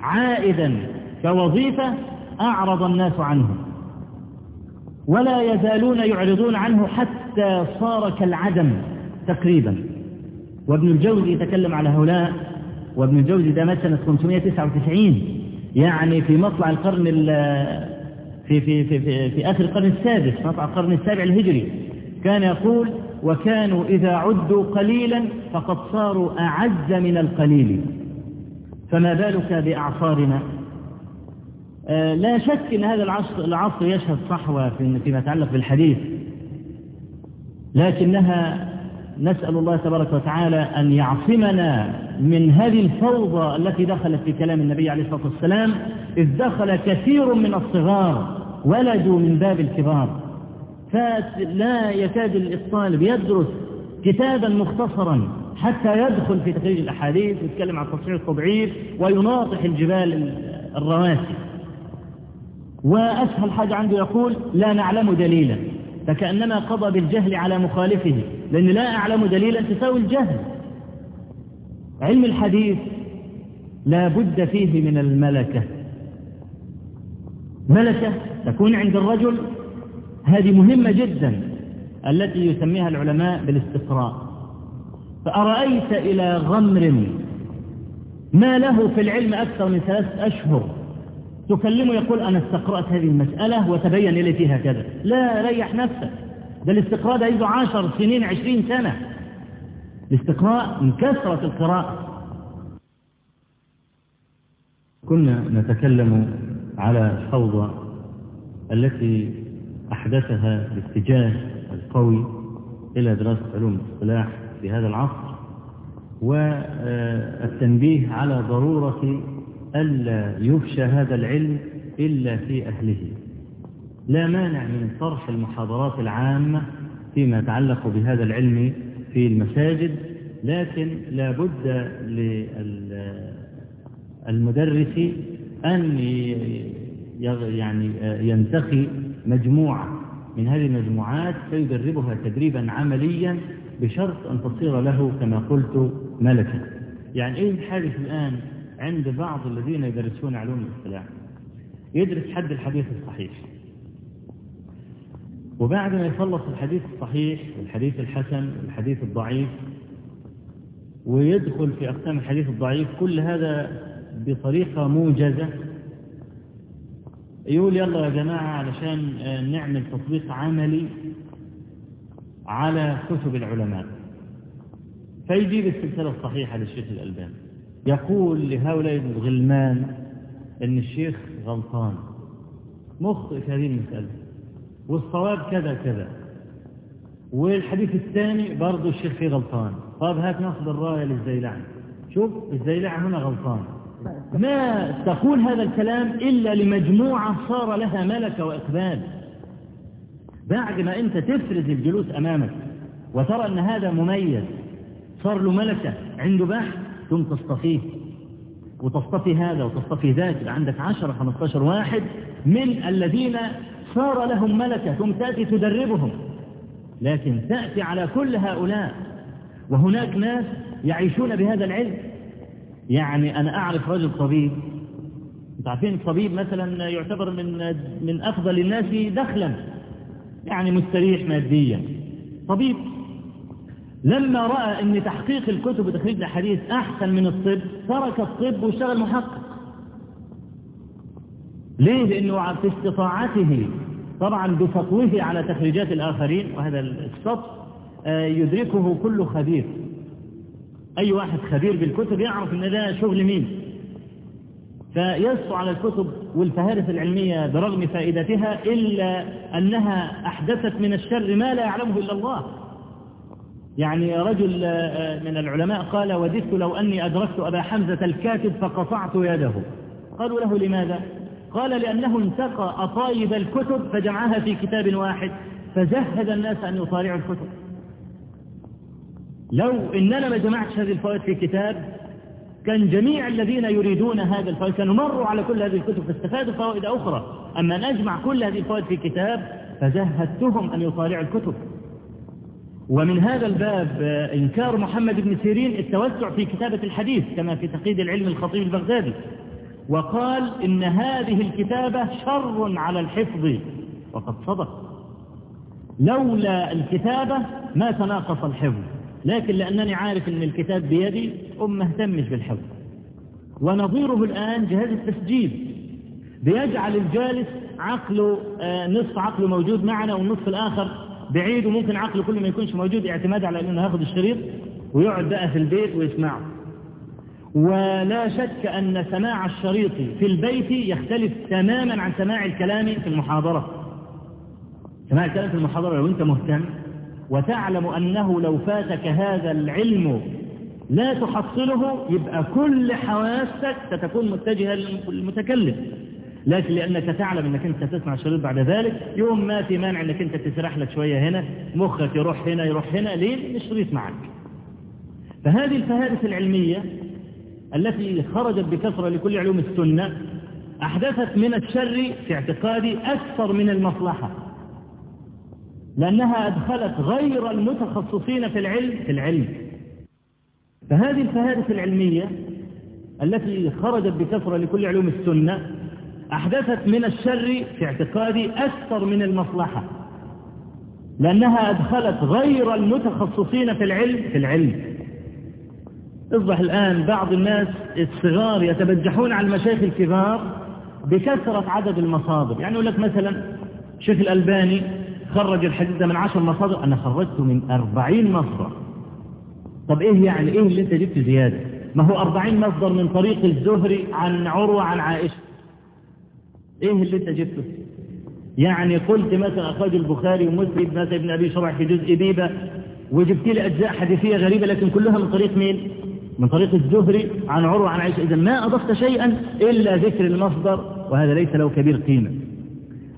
عائدا كوظيفة أعرض الناس عنه. ولا يزالون يعرضون عنه حتى صار كالعدم تقريبا. وابن الجوزي يتكلم على هؤلاء وابن الجوزي ده مات سنة 599 يعني في مطلع القرن في في في في, في آخر القرن السادس مطلع القرن السابع الهجري. كان يقول وكانوا إذا عدوا قليلا فقد صاروا أعز من القليل. فما بالك بأعصارنا؟ لا شك أن هذا العصر, العصر يشهد صحوة فيما يتعلق بالحديث. لكنها نسأل الله تبارك وتعالى أن يعصمنا من هذه الفوضى التي دخلت في كلام النبي عليه الصلاة والسلام إذ دخل كثير من الصغار ولدوا من باب الكبار. فلا يكاد الطالب يدرس كتابا مختصرا حتى يدخل في تخريج الأحاديث ويتكلم عن تصحيح التضعيف ويناطح الجبال الرواسي. وأسهل حاجة عنده يقول لا نعلم دليلا فكأنما قضى بالجهل على مخالفه لأن لا أعلم دليلا تساوي الجهل. علم الحديث لا بد فيه من الملكة. ملكة تكون عند الرجل هذه مهمة جدا التي يسميها العلماء بالاستقراء. فأرأيت إلى غمر ما له في العلم أكثر من ثلاثة أشهر؟ تكلمه يقول أنا استقرأت هذه المسألة وتبين لي فيها كذا. لا ريح نفسك. ده الاستقراء ده يجو عشر سنين عشرين سنة. الاستقراء من كثرة القراءة. كنا نتكلم على الفوضى التي أحدثها الاتجاه القوي إلى دراسة علوم الاصطلاح في هذا العصر والتنبيه على ضرورة ألا يفشى هذا العلم إلا في أهله. لا مانع من طرح المحاضرات العامة فيما يتعلق بهذا العلم في المساجد لكن لا بد للمدرس أن يعني ينتخي مجموعة من هذه المجموعات فيدربها تدريبا عمليا بشرط أن تصير له كما قلت ملكا. يعني إيه الحادث الآن عند بعض الذين يدرسون علوم الاصطلاح يدرس حد الحديث الصحيح. وبعد ما يخلص الحديث الصحيح والحديث الحسن والحديث الضعيف ويدخل في أقسام الحديث الضعيف كل هذا بطريقة موجزة يقول يلا يا جماعة علشان نعمل تطبيق عملي على كتب العلماء. فيجيب السلسلة الصحيحة للشيخ الألباني. يقول لهؤلاء الغلمان إن الشيخ غلطان. مخطئ في هذه المسألة والصواب كذا كذا. والحديث الثاني برضه الشيخ فيه غلطان. طب هات ناخذ الراية للزيلعي شوف الزيلعي هنا غلطان. ما تقول هذا الكلام إلا لمجموعة صار لها ملكة وإقبال. بعد ما أنت تفرز الجلوس أمامك وترى أن هذا مميز صار له ملكة عنده بحث ثم تصطفيه. وتصطفي هذا وتصطفي ذاك يبقى عندك 10 15 واحد من الذين صار لهم ملكة ثم تأتي تدربهم. لكن تأتي على كل هؤلاء. وهناك ناس يعيشون بهذا العلم. يعني أنا أعرف رجل طبيب. أنتوا عارفين الطبيب مثلا يعتبر من من أفضل الناس دخلا. يعني مستريح ماديا. طبيب لما رأى إن تحقيق الكتب وتخريج الأحاديث أحسن من الطب ترك الطب واشتغل محقق. ليه؟ لأنه في استطاعته طبعا بسطوه على تخريجات الآخرين وهذا السطو يدركه كل خبير. أي واحد خبير بالكتب يعرف إن ده شغل مين. فيسطو على الكتب والفهارس العلمية برغم فائدتها إلا أنها أحدثت من الشر ما لا يعلمه إلا الله. يعني رجل من العلماء قال وددت لو أني أدركت أبا حمزة الكاتب فقطعت يده. قالوا له لماذا؟ قال لأنه انتقى أطايب الكتب فجمعها في كتاب واحد فزهد الناس أن يطالعوا الكتب. لو إننا ما جمعتش هذه الفوائد في كتاب كان جميع الذين يريدون هذا الفوائد كانوا مروا على كل هذه الكتب فاستفادوا فوائد أخرى. أما أن أجمع كل هذه الفوائد في كتاب فزهدتهم أن يطالعوا الكتب. ومن هذا الباب إنكار محمد بن سيرين التوسع في كتابة الحديث كما في تقييد العلم الخطيب البغدادي. وقال إن هذه الكتابة شر على الحفظ. وقد صدق. لولا الكتابة ما تناقص الحفظ. لكن لأنني عارف أن الكتاب بيدي أم اهتمش بالحفظ. ونظيره الآن جهاز التسجيل. بيجعل الجالس عقله نصف عقله موجود معنا والنصف الآخر بعيد وممكن عقله كل ما يكونش موجود اعتماد على أنه هاخد الشريط ويقعد بقى في البيت ويسمعه. ولا شك أن سماع الشريط في البيت يختلف تماما عن سماع الكلام في المحاضرة. سماع الكلام في المحاضرة لو أنت مهتم وتعلم أنه لو فاتك هذا العلم لا تحصله يبقى كل حواسك ستكون متجهة للمتكلم. لكن لأنك تعلم أنك أنت تسمع الشريط بعد ذلك. يوم ما في مانع أنك أنت تسرح لك شوية هنا. مخك يروح هنا يروح هنا. ليه؟ الشريط معك. فهذه الفهارس العلمية التي خرجت بكثرة لكل علوم السنة أحدثت من الشر في اعتقادي أكثر من المصلحة. لأنها أدخلت غير المتخصصين في العلم في العلم. فهذه الفهارس العلمية التي خرجت بكثرة لكل علوم السنة أحدثت من الشر في اعتقادي أكثر من المصلحة لأنها أدخلت غير المتخصصين في العلم في العلم. اصبح الآن بعض الناس الصغار يتبجحون على المشايخ الكبار بكثرة عدد المصادر. يعني يقول لك مثلا الشيخ الألباني خرج الحديث ده من عشر مصادر أنا خرجته من أربعين مصدر. طب إيه يعني؟ إيه اللي أنت جبت زيادة؟ ما هو أربعين مصدر من طريق الزهري عن عروة عن عائشة. إيه اللي أنت جبته؟ يعني قلت مثلا أخرج البخاري ومسلم مثلا ابن أبي شرح في جزء بيبة وجبت لي أجزاء حديثية غريبة لكن كلها من طريق مين؟ من طريق الزهري عن عروة عن عائشة. إذا ما أضفت شيئا إلا ذكر المصدر وهذا ليس له كبير قيمة.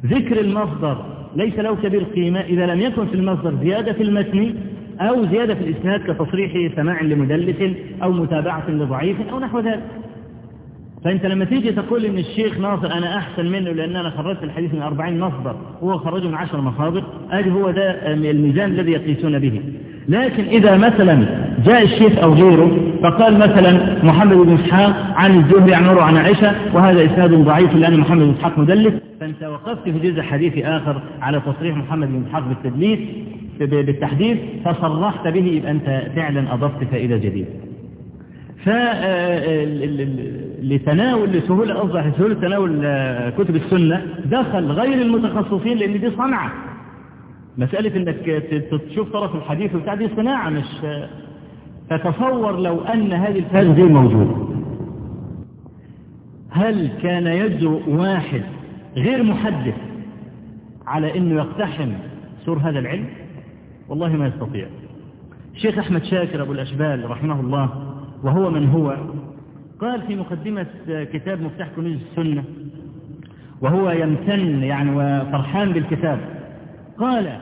ذكر المصدر ليس له كبير قيمة إذا لم يكن في المصدر زيادة في المتن أو زيادة في الإسناد كتصريح سماع لمدلس أو متابعة لضعيف أو نحو ذلك. فأنت لما تيجي تقول إن الشيخ ناصر أنا أحسن منه لأن أنا خرجت الحديث من أربعين مصدر هو خرجه من عشر مصادر أدي هو ده الميزان الذي يقيسون به. لكن إذا مثلا جاء الشيخ أو غيره فقال مثلا محمد بن إسحاق عن الزهري عن عروة عن عائشة وهذا إسناد ضعيف لأن محمد بن إسحاق مدلس. فأنت وقفت في جزء حديث آخر على تصريح محمد بن إسحاق بالتدليس بالتحديث فصرحت به يبقى أنت فعلا أضفت فائدة جديدة. فلتناول لسهولة أصبح لسهولة تناول كتب السنة دخل غير المتخصصين لأن دي صنعة. مسألة إنك تشوف طرف الحديث وبتاع دي صناعة مش تتصور لو أن هذه الفائدة غير موجودة هل كان يجرؤ واحد غير محدث على أنه يقتحم سور هذا العلم؟ والله ما يستطيع. الشيخ أحمد شاكر أبو الأشبال رحمه الله وهو من هو قال في مقدمة كتاب مفتاح كنوز السنة وهو يمتن يعني وفرحان بالكتاب قال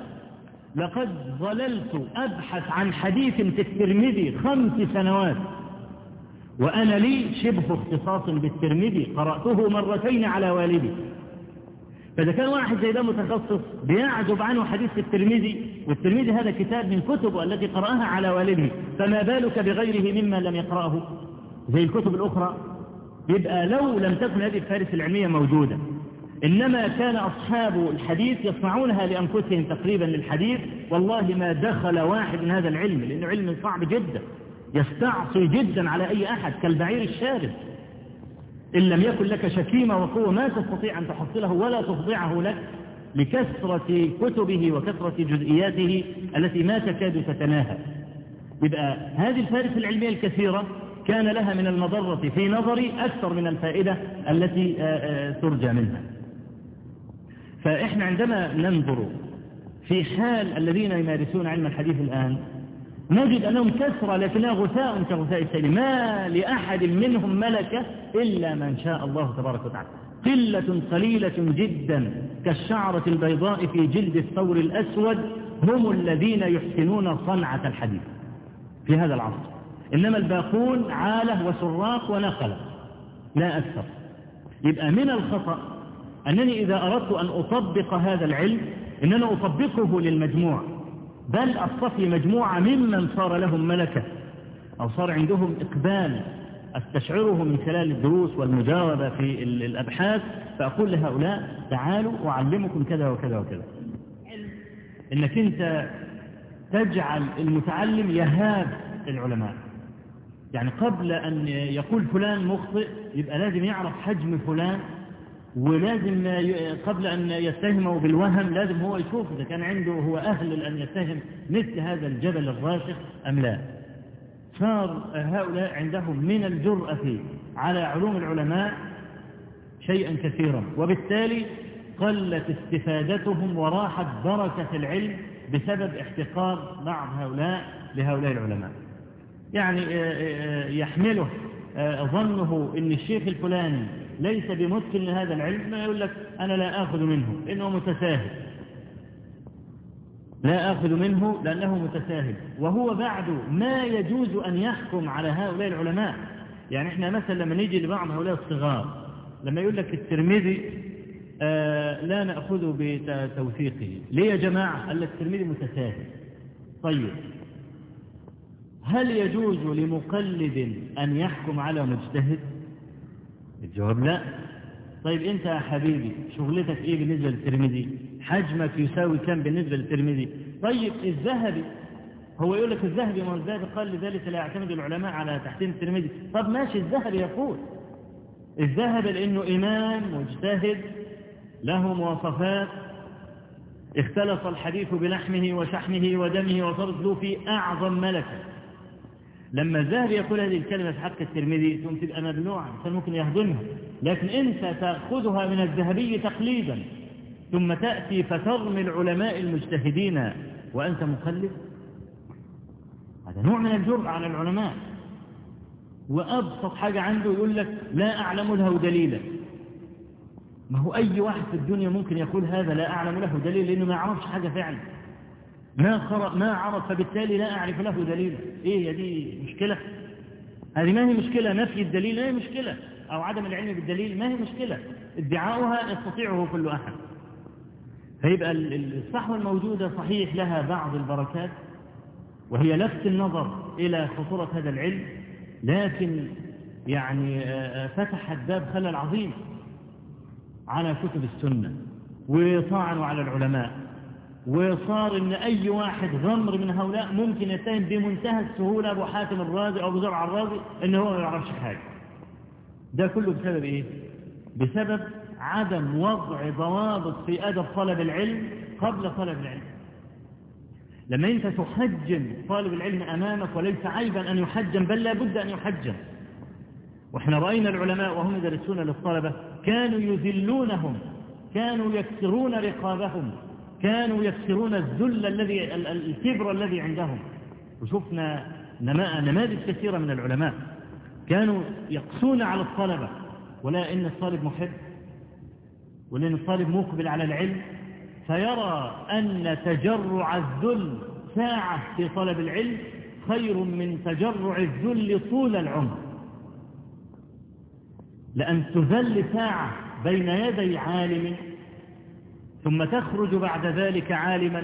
لقد ظللت أبحث عن حديث في الترمذي خمس سنوات وأنا لي شبه اختصاص بالترمذي قرأته مرتين على والدي. فإذا كان واحد زي ده متخصص بيعجب عنه حديث الترمذي والترمذي هذا كتاب من كتبه التي قرأها على والده فما بالك بغيره مما لم يقرأه؟ زي الكتب الأخرى يبقى لو لم تكن هذه الفارس العلمية موجودة إنما كان أصحاب الحديث يصنعونها لأنفسهم تقريبا للحديث والله ما دخل واحد من هذا العلم لأنه علم صعب جدا يستعصي جدا على أي أحد كالبعير الشارد إن لم يكن لك شكيمة وقوة ما تستطيع أن تحصله ولا تخضعه لك لكثرة كتبه وكثرة جزئياته التي ما تكاد تتناهى. يبقى هذه الفارس العلمية الكثيرة كان لها من المضرة في نظري أكثر من الفائدة التي ترجى منها. فإحنا عندما ننظر في حال الذين يمارسون علم الحديث الآن نجد أنهم كثرة لكنها غثاء كغثاء السيل. ما لأحد منهم ملكة إلا من شاء الله تبارك وتعالى. قلة قليلة جدا كالشعرة البيضاء في جلد الثور الأسود هم الذين يحسنون صنعة الحديث في هذا العصر. إنما الباقون عالة وسراق ونقلة لا أكثر. يبقى من الخطأ أنني إذا أردت أن أطبق هذا العلم إننا أطبقه للمجموع بل أصطفي مجموعة ممن صار لهم ملكة أو صار عندهم إقبال أستشعره من خلال الدروس والمجاوبة في الأبحاث فأقول لهؤلاء تعالوا أعلمكم كذا وكذا وكذا. إنك أنت تجعل المتعلم يهاب العلماء. يعني قبل أن يقول فلان مخطئ يبقى لازم يعرف حجم فلان ولازم قبل أن يتهمه بالوهم لازم هو يشوف إذا كان عنده هو أهل أن يتهم مثل هذا الجبل الراسخ أم لا. صار هؤلاء عندهم من الجرأة على علوم العلماء شيئا كثيرا وبالتالي قلت استفادتهم وراحت بركة العلم بسبب احتقار بعض هؤلاء لهؤلاء العلماء. يعني يحمله ظنه إن الشيخ الفلاني ليس بمتقن لهذا العلم ما يقول لك أنا لا آخذ منه لأنه متساهل. لا آخذ منه لأنه متساهل. وهو بعد ما يجوز أن يحكم على هؤلاء العلماء. يعني إحنا مثلا لما نيجي لبعض هؤلاء الصغار لما يقول لك الترمذي آه لا نأخذه بتوثيقه. ليه يا جماعة؟ قال لك الترمذي متساهل. طيب. هل يجوز لمقلد أن يحكم على مجتهد؟ الجواب لا. طيب أنت يا حبيبي شغلتك إيه بالنسبة للترمذي؟ حجمك يساوي كم بالنسبة للترمذي؟ طيب الذهبي هو يقول لك الذهبي ما الذهبي؟ قال لذلك لا يعتمد العلماء على تحسين الترمذي. طب ماشي الذهبي يقول. الذهبي لأنه إمام مجتهد له مواصفات. اختلط الحديث بلحمه وشحمه ودمه له في أعظم ملكة. لما الذهبي يقول هذه الكلمة في حق الترمذي ثم تبقى مبلوعة كان ممكن يهضمها. لكن أنت تأخذها من الذهبي تقليدا. ثم تأتي فترمي العلماء المجتهدين وأنت مقلد. هذا نوع من الجرأة على العلماء. وأبسط حاجة عنده يقول لك لا أعلم له دليلا. ما هو أي واحد في الدنيا ممكن يقول هذا لا أعلم له دليل لأنه ما يعرفش حاجة فعلا. ما ما عرف فبالتالي لا أعرف له دليلا إيه دي مشكلة؟ هذه ما هي مشكلة؟ نفي الدليل ما هي مشكلة؟ أو عدم العلم بالدليل ما هي مشكلة؟ ادعاؤها يستطيعه كل أحد. فيبقى الصحوة الموجودة صحيح لها بعض البركات وهي لفت النظر إلى خطورة هذا العلم لكن يعني فتحت باب خلل عظيم على كتب السنة وطعنوا على العلماء. وصار إن أي واحد غمر من هؤلاء ممكن يتهم بمنتهى السهولة أبو حاتم الرازي أو أبو زرع الرازي ان هو ما يعرفش حاجة. ده كله بسبب إيه؟ بسبب عدم وضع ضوابط في أدب طلب العلم قبل طلب العلم. لما أنت تحجم طالب العلم أمامك وليس عيبا أن يحجم بل لابد أن يحجم. وإحنا رأينا العلماء وهم يدرسون للطلبة كانوا يذلونهم كانوا يكسرون رقابهم كانوا يكسرون الذل الذي الكبر الذي عندهم. وشفنا نماذج كثيرة من العلماء. كانوا يقسون على الطلبة. ولا إن الطالب محب. ولأن الطالب مقبل على العلم. فيرى أن تجرع الذل ساعة في طلب العلم خير من تجرع الذل طول العمر. لأن تذل ساعة بين يدي عالم ثم تخرج بعد ذلك عالما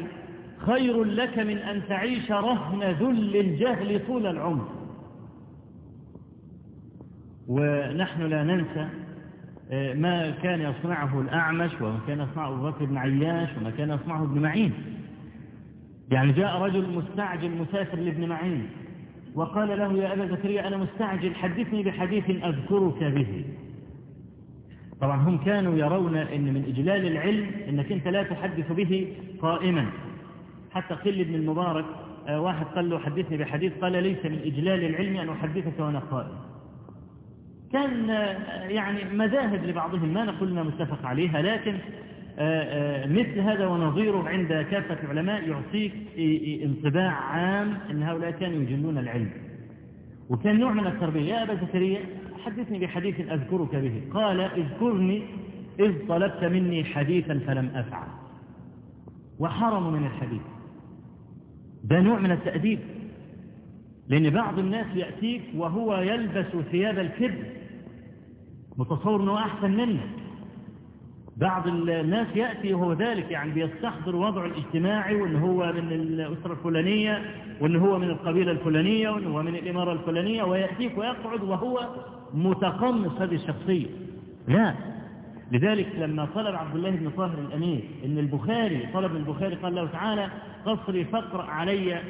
خير لك من أن تعيش رهن ذل الجهل طول العمر. ونحن لا ننسى ما كان يصنعه الأعمش وما كان يصنعه أبو بكر بن عياش وما كان يصنعه ابن معين. يعني جاء رجل مستعجل مسافر لابن معين وقال له يا أبا زكريا أنا مستعجل حدثني بحديث أذكرك به. طبعا هم كانوا يرون أن من إجلال العلم أنك أنت لا تحدث به قائما. حتى قل ابن المبارك واحد قال له حدثني بحديث قال ليس من إجلال العلم أن أحدثك وأنا قائم. كان يعني مذاهب لبعضهم ما نقول انها متفق عليها لكن مثل هذا ونظيره عند كافة العلماء يعطيك انطباع عام أن هؤلاء كانوا يجلون العلم. وكان نوع من التربية يا أبا زكريا حدثني بحديث أذكرك به. قال اذكرني إذ طلبت مني حديثا فلم أفعل. وحرم من الحديث. ده نوع من التأديب. لأن بعض الناس يأتيك وهو يلبس ثياب الكذب. متصور أنه أحسن منك بعض الناس يأتي وهو ذلك يعني بيستحضر وضعه الاجتماعي وأنه هو من الأسرة الفلانية وأنه هو من القبيلة الفلانية وأنه هو من الإمارة الفلانية ويأتيك ويقعد وهو متقمص هذه الشخصية. لا. لذلك لما طلب عبد الله بن طاهر الأمير أن البخاري طلب البخاري قال له تعالى قصري فاقرأ علي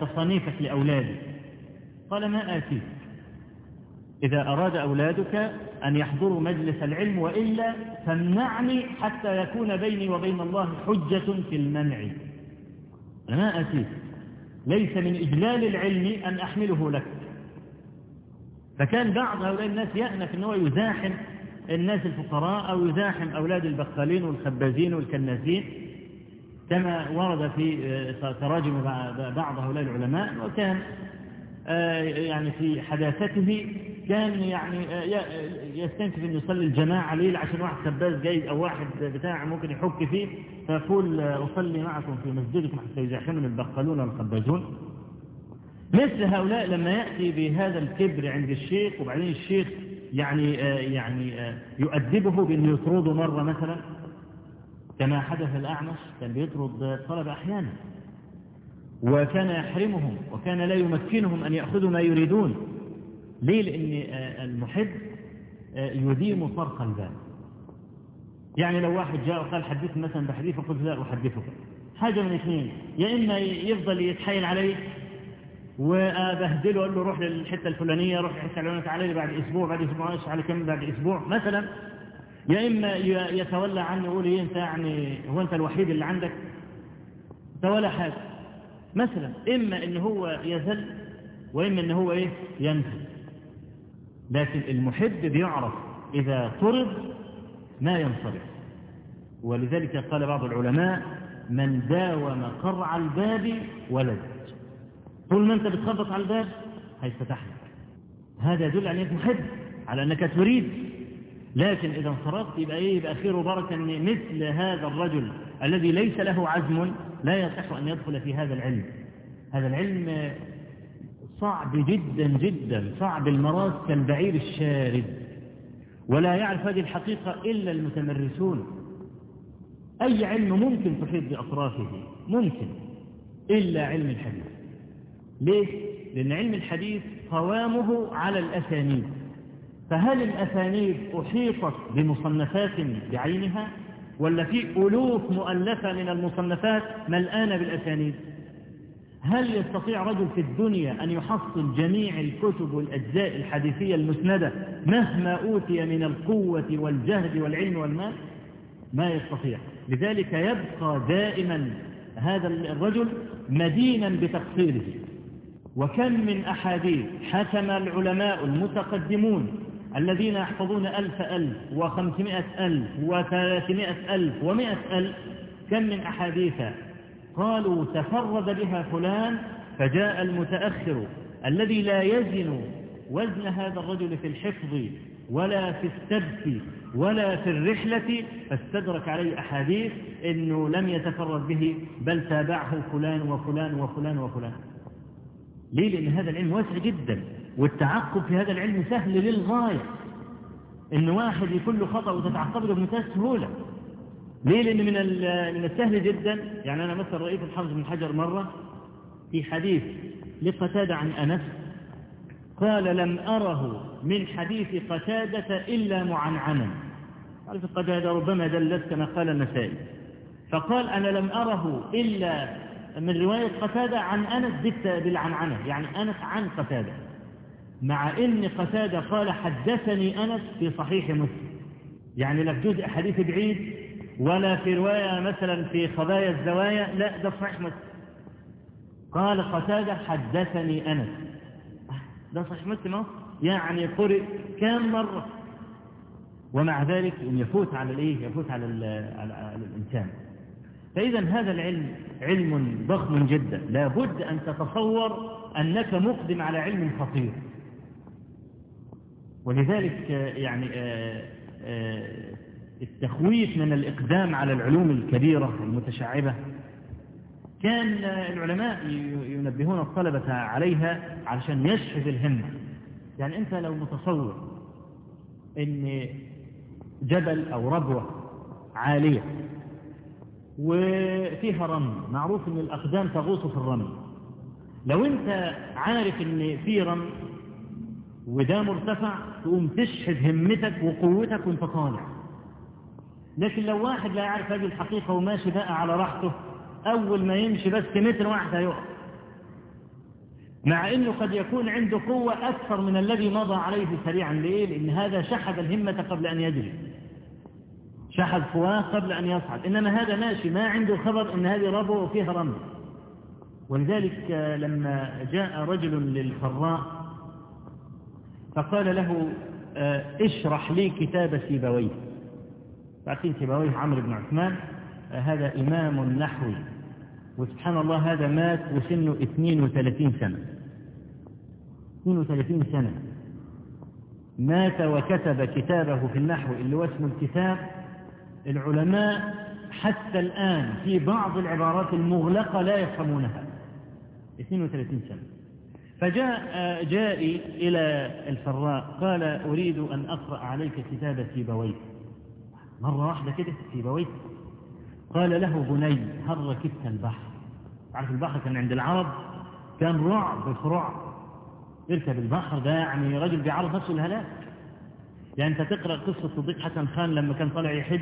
تصانيفك لأولادي. قال ما آتيك؟ إذا أراد أولادك أن يحضروا مجلس العلم وإلا فامنعني حتى يكون بيني وبين الله حجة في المنع. أنا ما أتيك. ليس من إجلال العلم أن أحمله لك. فكان بعض هؤلاء الناس يأنف أنه يزاحم الناس الفقراء أو يزاحم أولاد البقالين والخبازين والكناسين كما ورد في تراجم بعض هؤلاء العلماء وكان يعني في حداثته كان يعني يستنكف إنه يصلي الجماعة ليل عشان واحد خباز جاي أو واحد بتاع ممكن يحك فيه فيقول أصلي معكم في مسجدكم حتى يزاحمني البقالون والخبازون. مثل هؤلاء لما يأتي بهذا الكبر عند الشيخ وبعدين الشيخ يعني يعني يؤدبه بأنه يطرده مرة مثلا كما حدث الأعمش كان بيطرد الطلبة أحيانا. وكان يحرمهم وكان لا يمكنهم أن يأخذوا ما يريدون. ليه؟ لأن المحب يديم طرق الباب يعني لو واحد جاء وقال حدثني مثلا بحديث فقلت لا أحدثك. حاجة من اثنين. يا إما يفضل يتحايل عليه وأبهدله أقول له روح للحتة الفلانية روح للحتة الفلانية تعالى لي بعد أسبوع بعد أسبوع إيش على كم بعد أسبوع. مثلا يا إما ي- يتولى عني يقول إيه أنت يعني هو أنت الوحيد اللي عندك؟ ده ولا حاجة. مثلا إما إن هو يذل وإما إن هو إيه ينفذ لكن المحب بيعرف إذا طرد ما ينصرف. ولذلك قال بعض العلماء من داوم قرع الباب ولد. طول ما انت بتخبط على الباب هيفتح لك. هذا يدل على أنك محب على أنك تريد. لكن إذا انصرفت يبقى إيه؟ يبقى خير وبركة إن مثل هذا الرجل الذي ليس له عزم لا يصح أن يدخل في هذا العلم. هذا العلم صعب جدا جدا صعب المراس كالبعير الشارد. ولا يعرف هذه الحقيقة إلا المتمرسون. أي علم ممكن تحيط بأطرافه؟ ممكن. إلا علم الحديث. ليه؟ لأن علم الحديث قوامه على الأسانيد. فهل الأسانيد أحيطت بمصنفات بعينها؟ ولا في ألوف مؤلفة من المصنفات ملآنة بالأسانيد؟ هل يستطيع رجل في الدنيا أن يحصل جميع الكتب والأجزاء الحديثية المسندة مهما أوتي من القوة والجهد والعلم والمال؟ ما يستطيع. لذلك يبقى دائما هذا الرجل مدينا بتقصيره. وكم من أحاديث حكم العلماء المتقدمون الذين يحفظون ألف ألف وخمسمائة ألف وثلاثمائة ألف ومائة ألف كم من أحاديث قالوا تفرد بها فلان فجاء المتأخر الذي لا يزن وزن هذا الرجل في الحفظ ولا في السبت ولا في الرحلة فاستدرك عليه أحاديث إنه لم يتفرد به بل تابعه فلان وفلان وفلان وفلان. ليه؟ لأن هذا العلم واسع جدا والتعقب في هذا العلم سهل للغاية. إن واحد يكون له خطأ وتتعقب له بمنتهى السهولة ليه؟ لأن من من السهل جدا. يعني أنا مثلا رأيت الحافظ بن حجر مرة في حديث لقتادة عن أنس قال لم أره من حديث قتادة إلا معنعنا. عارف قتادة ربما دلت كما قال النسائي. فقال أنا لم أره إلا من رواية قتادة عن أنس زدت بالعنعنة يعني أنس عن قتادة. مع إن قتادة قال حدثني أنس في صحيح مسلم. يعني لا في جزء حديث بعيد ولا في رواية مثلا في خبايا الزوايا لا ده صحيح مسلم. قال قتادة حدثني أنس. ده صحيح مسلم يعني قرئ كم مرة؟ ومع ذلك يفوت على الإيه؟ يفوت على, على, على الإنسان. فإذا هذا العلم علم ضخم جدا. لابد أن تتصور أنك مقدم على علم خطير. ولذلك يعني التخويف من الإقدام على العلوم الكبيرة المتشعبة كان العلماء ينبهون الطلبة عليها علشان يشحذ الهمة. يعني أنت لو متصور أن جبل أو ربوة عالية وفيها رمل معروف أن الأقدام تغوص في الرمل لو أنت عارف أن في رمل وده مرتفع تقوم تشحذ همتك وقوتك وأنت طالع. لكن لو واحد لا يعرف هذه الحقيقة وماشي بقى على راحته أول ما يمشي بس متر واحد هيقع مع أنه قد يكون عنده قوة أكثر من الذي مضى عليه سريعا. ليه؟ لأن هذا شحذ الهمة قبل أن يجري شحذ قواه قبل أن يصعد. إنما هذا ماشي ما عنده خبر أن هذه ربوة وفيها رمل. ولذلك لما جاء رجل للفراء فقال له اشرح لي كتاب سيبويه. عارفين سيبويه عمرو بن عثمان هذا إمام نحوي. وسبحان الله هذا مات وسنه 32 سنة. 32 سنة. مات وكتب كتابه في النحو اللي هو اسمه الكتاب العلماء حتى الآن في بعض العبارات المغلقة لا يفهمونها. 32 سنة. فجاء جائي إلى الفراء قال أريد أن أقرأ عليك كتاب سيبويه مرة واحدة كده سيبويه قال له بني هل ركبت البحر؟ عارف البحر كان عند العرب؟ كان رعب في رعب. يركب البحر ده يعني رجل بيعرض نفسه الهلاك. يعني أنت تقرأ قصة صديق حسن خان لما كان طالع يحج؟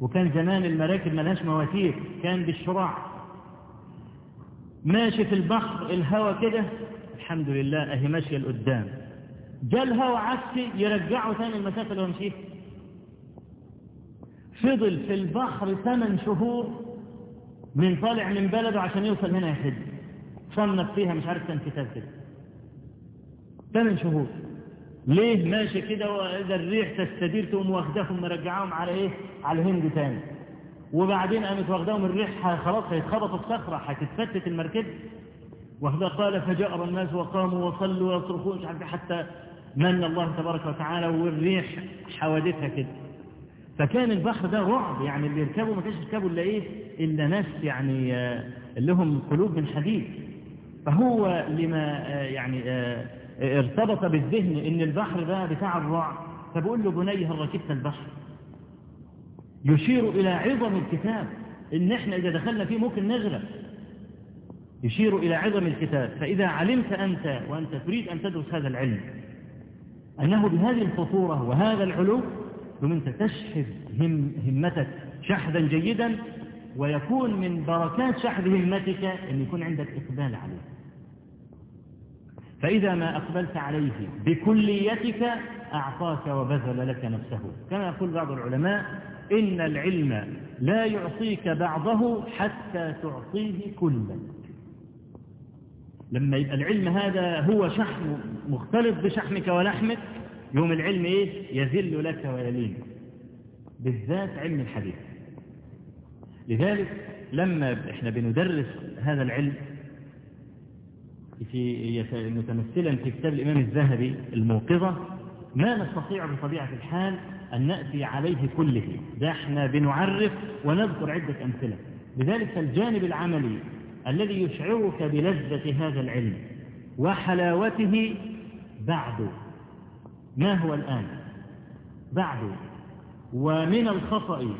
وكان زمان المراكب ملهاش مواتير كان بالشراع. ماشي في البحر الهوا كده الحمد لله أهي ماشية لقدام. جاء الهوا عكسي يرجعه ثاني المسافة اللي هو مشيها. فضل في البحر ثمان شهور من طالع من بلده عشان يوصل هنا يحج صنف فيها مش عارف كتاب كده. ثمان شهور. ليه ماشي كده؟ واذا الريح تستدير تقوم واخداهم مرجعاهم على إيه؟ على الهند تاني. وبعدين قامت واخداهم الريح خلاص هيتخبطوا في صخرة هتتفتت المركب واخدها قال فجأر الناس وقاموا وصلوا ويصرخون مش عارف حتى من الله تبارك وتعالى والريح حوادثها كده. فكان البحر ده رعب يعني اللي يركبوا ما كانش يركبوا إلا إيه؟ إلا ناس يعني اللي هم قلوب من حديد. فهو لما يعني ارتبط بالذهن إن البحر ده بتاع الرعب فبقول له بني هل ركبت البحر. يشير إلى عظم الكتاب إن إحنا إذا دخلنا فيه ممكن نغرق. يشير إلى عظم الكتاب فإذا علمت أنت وأنت تريد أن تدرس هذا العلم أنه بهذه الخطوره وهذا العلو ثم انت تشحذ هم همتك شحذا جيدا ويكون من بركات شحذ همتك إن يكون عندك إقبال عليه. فإذا ما أقبلت عليه بكليتك أعطاك وبذل لك نفسه. كما يقول بعض العلماء إن العلم لا يعطيك بعضه حتى تعطيه كلا. لما يبقى العلم هذا هو شحم مختلط بشحمك ولحمك يوم العلم إيه؟ يذل لك ويلين. بالذات علم الحديث. لذلك لما إحنا بندرس هذا العلم في متمثلا في كتاب الإمام الذهبي الموقظة ما نستطيع بطبيعة الحال أن نأتي عليه كله. ده إحنا بنعرف ونذكر عدة أمثلة. لذلك الجانب العملي الذي يشعرك بلذة هذا العلم وحلاوته بعد. ما هو الآن؟ بعد. ومن الخطأ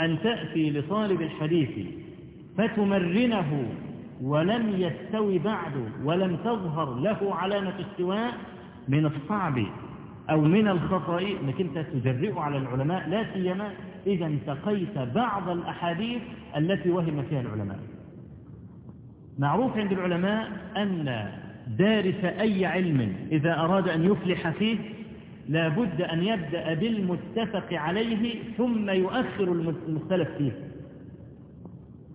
أن تأتي لطالب الحديث فتمرنه ولم يستوي بعد ولم تظهر له علامة استواء من الصعب أو من الخطأ أنك أنت تجرئه على العلماء لا سيما إذا انتقيت بعض الأحاديث التي وهم فيها العلماء. معروف عند العلماء أن دارس أي علم إذا أراد أن يفلح فيه لا بد أن يبدأ بالمتفق عليه ثم يؤخر المختلف فيه.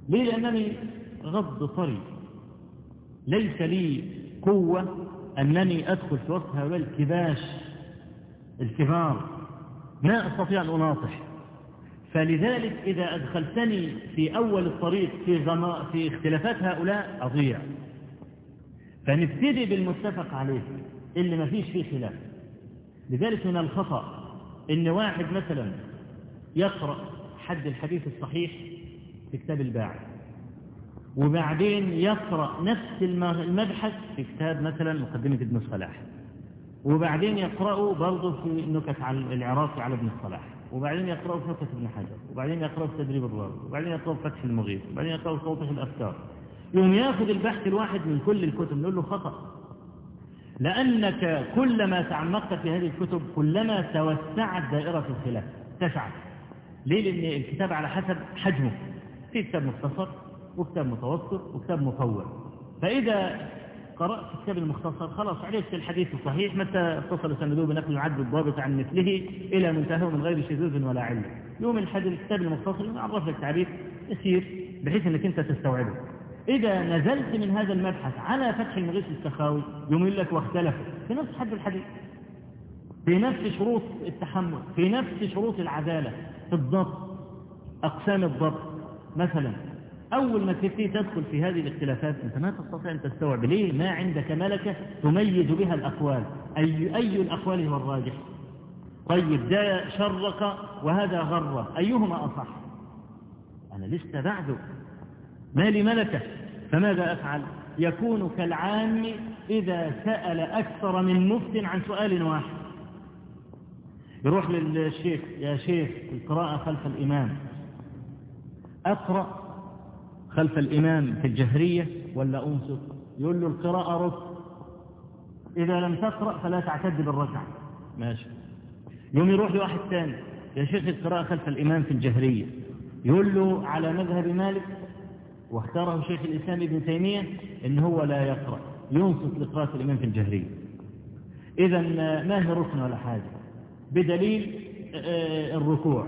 ليه؟ لأنني غض طري ليس لي قوة أنني أدخل في وسط هؤلاء الكباش الكبار. ما أستطيع أن أناطح فلذلك إذا أدخلتني في أول الطريق في, في اختلافات هؤلاء أضيع. فنبتدي بالمتفق عليه اللي ما فيش فيه خلاف. لذلك من الخطأ إن واحد مثلا يقرأ حد الحديث الصحيح في كتاب الباعث. وبعدين يقرأ نفس المبحث في كتاب مثلا مقدمة ابن الصلاح. وبعدين يقرأه برضه في نكت على العراقي على ابن الصلاح. وبعدين يقرأه في نكت ابن حجر. وبعدين يقرأه في تدريب الراوي وبعدين يقرأه في فتح المغيث. وبعدين يقرأه في توضيح الأفكار. يوم يأخذ البحث الواحد من كل الكتب نقول له خطأ. لأنك كلما تعمقت في هذه الكتب كلما توسعت دائرة الخلاف تسعت ليه؟ لأن الكتاب على حسب حجمه. في كتاب مختصر وكتاب متوسط وكتاب مطول فإذا قرأت الكتاب المختصر خلاص عرفت الحديث الصحيح متى اتصل سنده بنقل العدل الضابط عن مثله إلى منتهى من غير شذوذ ولا علة يوم الحديث الكتاب المختصر يعرف لك تعريف يسير بحيث أنك أنت تستوعبه. إذا نزلت من هذا المبحث على فتح المغيث السخاوي يوم يقول لك واختلفوا في نفس حد الحديث. في نفس شروط التحمل في نفس شروط العدالة في الضبط أقسام الضبط. مثلا أول ما تبتدي تدخل في هذه الاختلافات أنت ما تستطيع أن تستوعب. ليه؟ ما عندك ملكة تميز بها الأقوال. أي, أي الأقوال هو الراجح؟ طيب ده شرق وهذا غر. أيهما أصح؟ أنا لسه بعده. ما لي ملكة فماذا أفعل؟ يكون كالعام إذا سأل أكثر من مفت عن سؤال واحد. يروح للشيخ يا شيخ القراءة خلف الإمام. أقرأ. خلف الإمام في الجهرية ولا أنصت؟ يقول له القراءة ركن إذا لم تقرأ فلا تعتد بالركعة. ماشي. يوم يروح لواحد ثاني يا شيخ القراءة خلف الإمام في الجهرية. يقول له على مذهب مالك واختاره شيخ الإسلام ابن تيمية إن هو لا يقرأ ينصت لقراءة الإمام في الجهرية. إذا ما هي ركن ولا حاجة بدليل الركوع.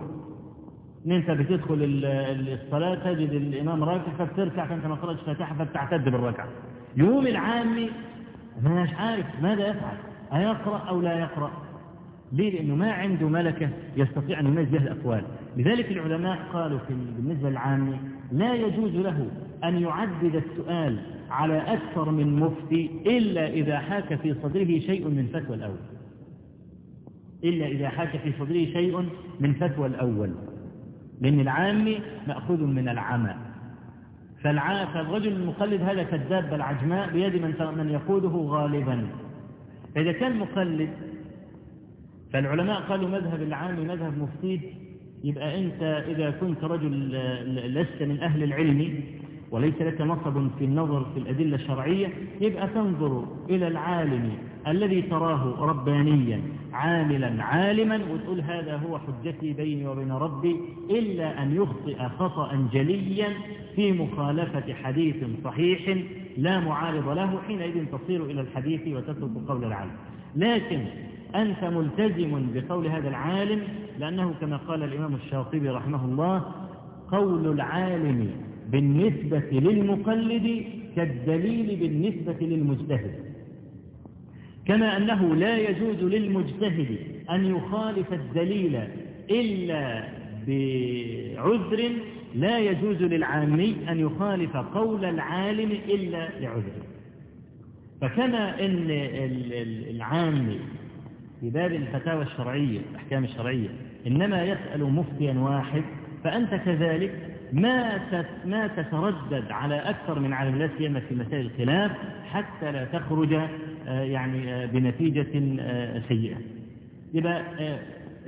ان أنت بتدخل الصلاة تجد الإمام راكع فبتركع فأنت ما قرأتش فاتحة فبتعتد بالركعة. يوم العامي ما مش عارف ماذا يفعل. أيقرأ أو لا يقرأ؟ ليه؟ لأنه ما عنده ملكة يستطيع أن بها الأقوال. لذلك العلماء قالوا في بالنسبة للعامي لا يجوز له أن يعدد السؤال على أكثر من مفتي إلا إذا حاك في صدره شيء من فتوى الأول. إلا إذا حاك في صدره شيء من فتوى الأول. لأن العامي مأخوذ من العمى. فالرجل المقلد هذا كالدابة العجماء بيد من من يقوده غالبا. فإذا كان مقلد فالعلماء قالوا مذهب العام مذهب مفيد يبقى أنت إذا كنت رجل لست من أهل العلم وليس لك نصب في النظر في الأدلة الشرعية يبقى تنظر إلى العالم الذي تراه ربانيا عاملا عالما وتقول هذا هو حجتي بيني وبين ربي إلا أن يخطئ خطأ جليا في مخالفة حديث صحيح لا معارض له حينئذ تصير إلى الحديث وتترك قول العالم. لكن أنت ملتزم بقول هذا العالم لأنه كما قال الإمام الشاطبي رحمه الله قول العالم بالنسبة للمقلد كالدليل بالنسبة للمجتهد. كما أنه لا يجوز للمجتهد أن يخالف الدليل إلا بعذر لا يجوز للعامي أن يخالف قول العالم إلا لعذر فكما أن العامي في باب الفتاوى الشرعية الأحكام الشرعية إنما يسأل مفتيا واحد فأنت كذلك ما ما تتردد على أكثر من عالم لا سيما في مسائل الخلاف حتى لا تخرج يعني بنتيجة سيئة. يبقى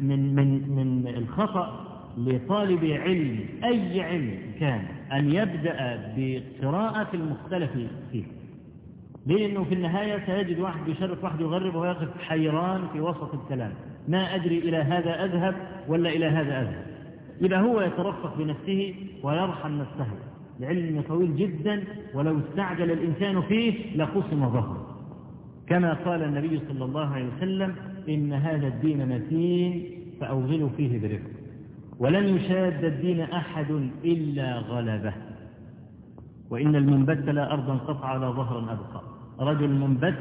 من من من الخطأ لطالب علم أي علم كان أن يبدأ بقراءة المختلف فيه. لأنه في النهاية سيجد واحد يشرف واحد يغرب ويقف حيران في وسط الكلام. ما أدري إلى هذا أذهب ولا إلى هذا أذهب. يبقى هو يترفق بنفسه ويرحم نفسه. لعلم طويل جدا ولو استعجل الإنسان فيه لقسم ظهره. كما قال النبي صلى الله عليه وسلم إن هذا الدين متين فأوغلوا فيه برفق. ولن يشاد الدين أحد إلا غلبه. وإن المنبت لا أرضا قطع ولا ظهرا أبقى. رجل منبت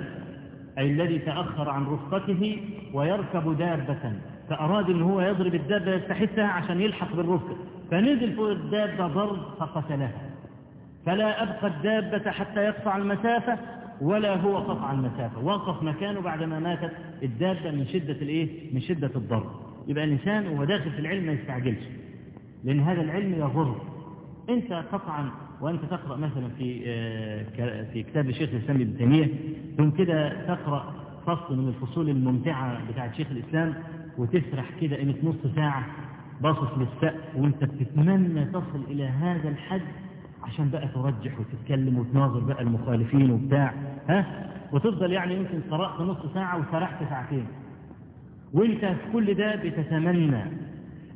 أي الذي تأخر عن رفقته ويركب دابة فأراد أن هو يضرب الدابة يستحثها عشان يلحق بالرفقة فنزل فوق الدابة ضرب فقتلها فلا أبقى الدابة حتى يقطع المسافة ولا هو قطع المسافة وقف مكانه بعدما ماتت الدابة من شدة الإيه؟ من شدة الضرب. يبقى الإنسان وهو داخل في العلم ما يستعجلش. لأن هذا العلم يضر. أنت قطعا وأنت تقرأ مثلا في في كتاب الشيخ الإسلام ابن تيمية ثم كده تقرأ فصل من الفصول الممتعة بتاعت شيخ الإسلام وتسرح كده قيمة نص ساعة باصص للسقف وأنت بتتمنى تصل إلى هذا الحد عشان بقى ترجح وتتكلم وتناظر بقى المخالفين وبتاع. ها؟ وتفضل يعني يمكن قرأت نص ساعة وسرحت ساعتين. وانت في كل ده بتتمنى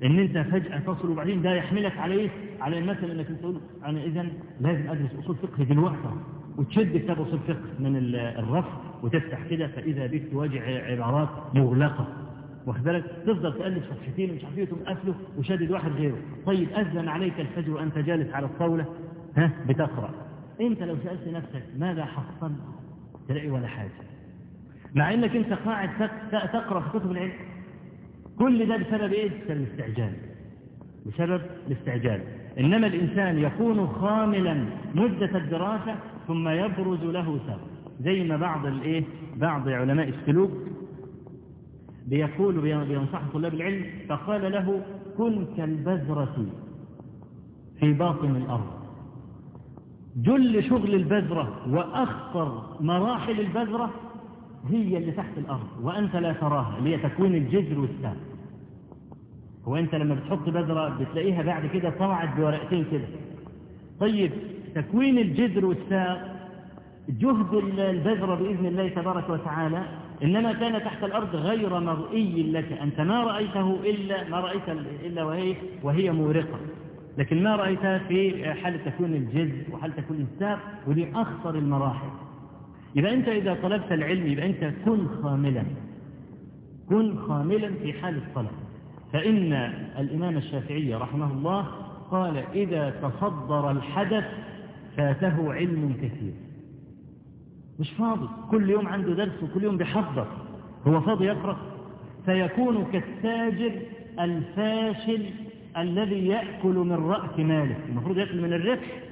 إن انت فجأة تصل وبعدين ده يحملك عليه على مثلا إنك أنت تقول أنا اذا لازم أدرس أصول فقه دلوقتي وتشد كتاب أصول فقه من الرف وتفتح كده فإذا بك تواجه عبارات مغلقة. واخد بالك؟ تفضل تألف صفحتين ومش عارف إيه وشادد واحد غيره. طيب أذن عليك الفجر وأنت جالس على الطاولة؟ ها؟ بتقرأ. انت لو سألت نفسك ماذا حصل تلاقي ولا حاجة. مع انك انت قاعد تقرأ في كتب العلم. كل ده بسبب إيه؟ بسبب الاستعجال. بسبب الاستعجال. إنما الإنسان يكون خاملا مدة الدراسة ثم يبرز له سبب. زي ما بعض الإيه؟ بعض علماء السلوك بيقول بينصح طلاب العلم فقال له كن كالبذرة في باطن الأرض. جل شغل البذرة وأخطر مراحل البذرة هي اللي تحت الأرض وأنت لا تراها اللي هي تكوين الجذر والساق هو أنت لما بتحط بذرة بتلاقيها بعد كده طلعت بورقتين كده. طيب تكوين الجذر والساق جهد البذر بإذن الله تبارك وتعالى إنما كان تحت الأرض غير مرئي لك أنت ما رأيته إلا ما رأيت إلا وهي, وهي مورقة. لكن ما رأيتها في حال تكون الجز وحال تكون الساق ودي أخطر المراحل. يبقى أنت إذا طلبت العلم يبقى أنت كن خاملا. كن خاملا في حال الطلب. فإن الإمام الشافعي رحمه الله قال إذا تصدر الحدث فاته علم كثير. مش فاضي. كل يوم عنده درس وكل يوم بيحضر. هو فاضي يقرأ. فيكون كالتاجر الفاشل الذي يأكل من رأس ماله. المفروض يأكل من الربح.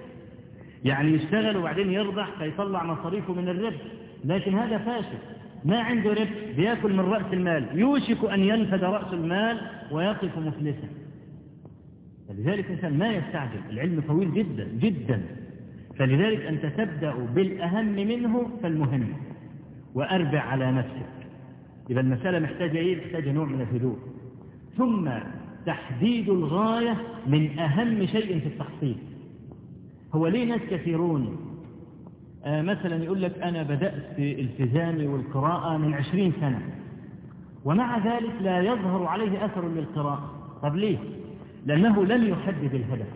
يعني يشتغل وبعدين يربح فيطلع مصاريفه من الربح. لكن هذا فاشل ما عنده ربح بيأكل من رأس المال. يوشك أن ينفد رأس المال ويقف مفلسا. فلذلك الإنسان ما يستعجل. العلم طويل جدا جدا. فلذلك أنت تبدأ بالأهم منه فالمهم. وأربع على نفسك. يبقى المسألة محتاجة إيه؟ محتاجة نوع من الهدوء. ثم تحديد الغاية من أهم شيء في التحصيل هو ليه ناس كثيرون؟ آه مثلا يقول لك أنا بدأت في التزامي والقراءة من عشرين سنة ومع ذلك لا يظهر عليه أثر للقراءة. طب ليه؟ لأنه لم يحدد الهدف.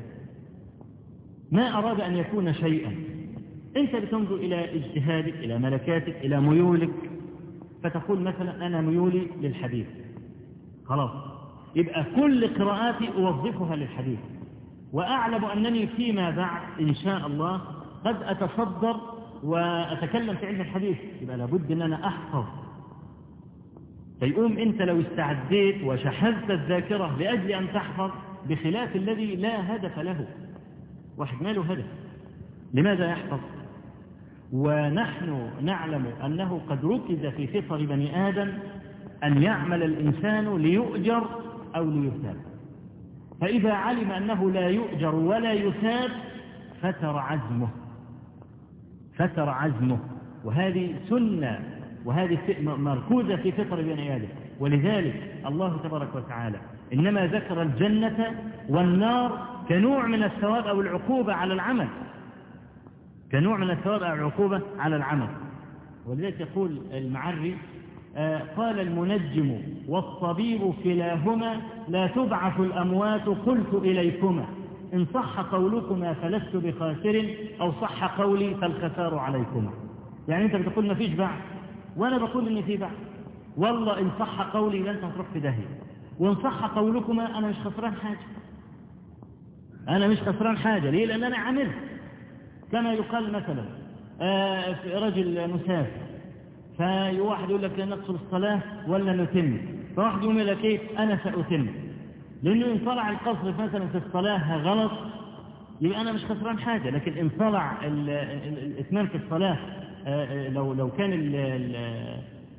ما أراد أن يكون شيئا. أنت بتنظر إلى اجتهادك إلى ملكاتك إلى ميولك فتقول مثلا أنا ميولي للحديث. خلاص. يبقى كل قراءاتي أوظفها للحديث. وأعلم أنني فيما بعد إن شاء الله قد أتصدر وأتكلم في علم الحديث. يبقى لابد أن أنا أحفظ. فيقوم أنت لو استعديت وشحذت الذاكرة لأجل أن تحفظ بخلاف الذي لا هدف له. واحد ما له هدف. لماذا يحفظ؟ ونحن نعلم أنه قد ركز في فطر بني آدم أن يعمل الإنسان ليؤجر أو ليثاب. فإذا علم أنه لا يؤجر ولا يثاب فتر عزمه. فتر عزمه. وهذه سنة وهذه مركوزة في فطر بني آدم. ولذلك الله تبارك وتعالى إنما ذكر الجنة والنار كنوع من الثواب أو العقوبة على العمل. كنوع من الثواب أو العقوبة على العمل. ولذلك يقول المعري قال المنجم والطبيب كلاهما لا تبعث الأموات قلت إليكما. إن صح قولكما فلست بخاسر أو صح قولي فالخسار عليكما. يعني أنت بتقول ما فيش بعث وأنا بقول إن في بعث. والله إن صح قولي لن تروح في داهية. وإن صح قولكما أنا مش خسران حاجة. أنا مش خسران حاجة. ليه؟ لأن أنا عملت. كما يقال مثلا آه رجل مسافر. فواحد يقول لك نقصر الصلاة ولا نتم. فواحد يقول لك إيه؟ أنا سأتم. لأنه إن طلع القصر مثلا في الصلاة غلط يبقى أنا مش خسران حاجة. لكن إن طلع الإتمام في الصلاة آه لو لو كان ال ال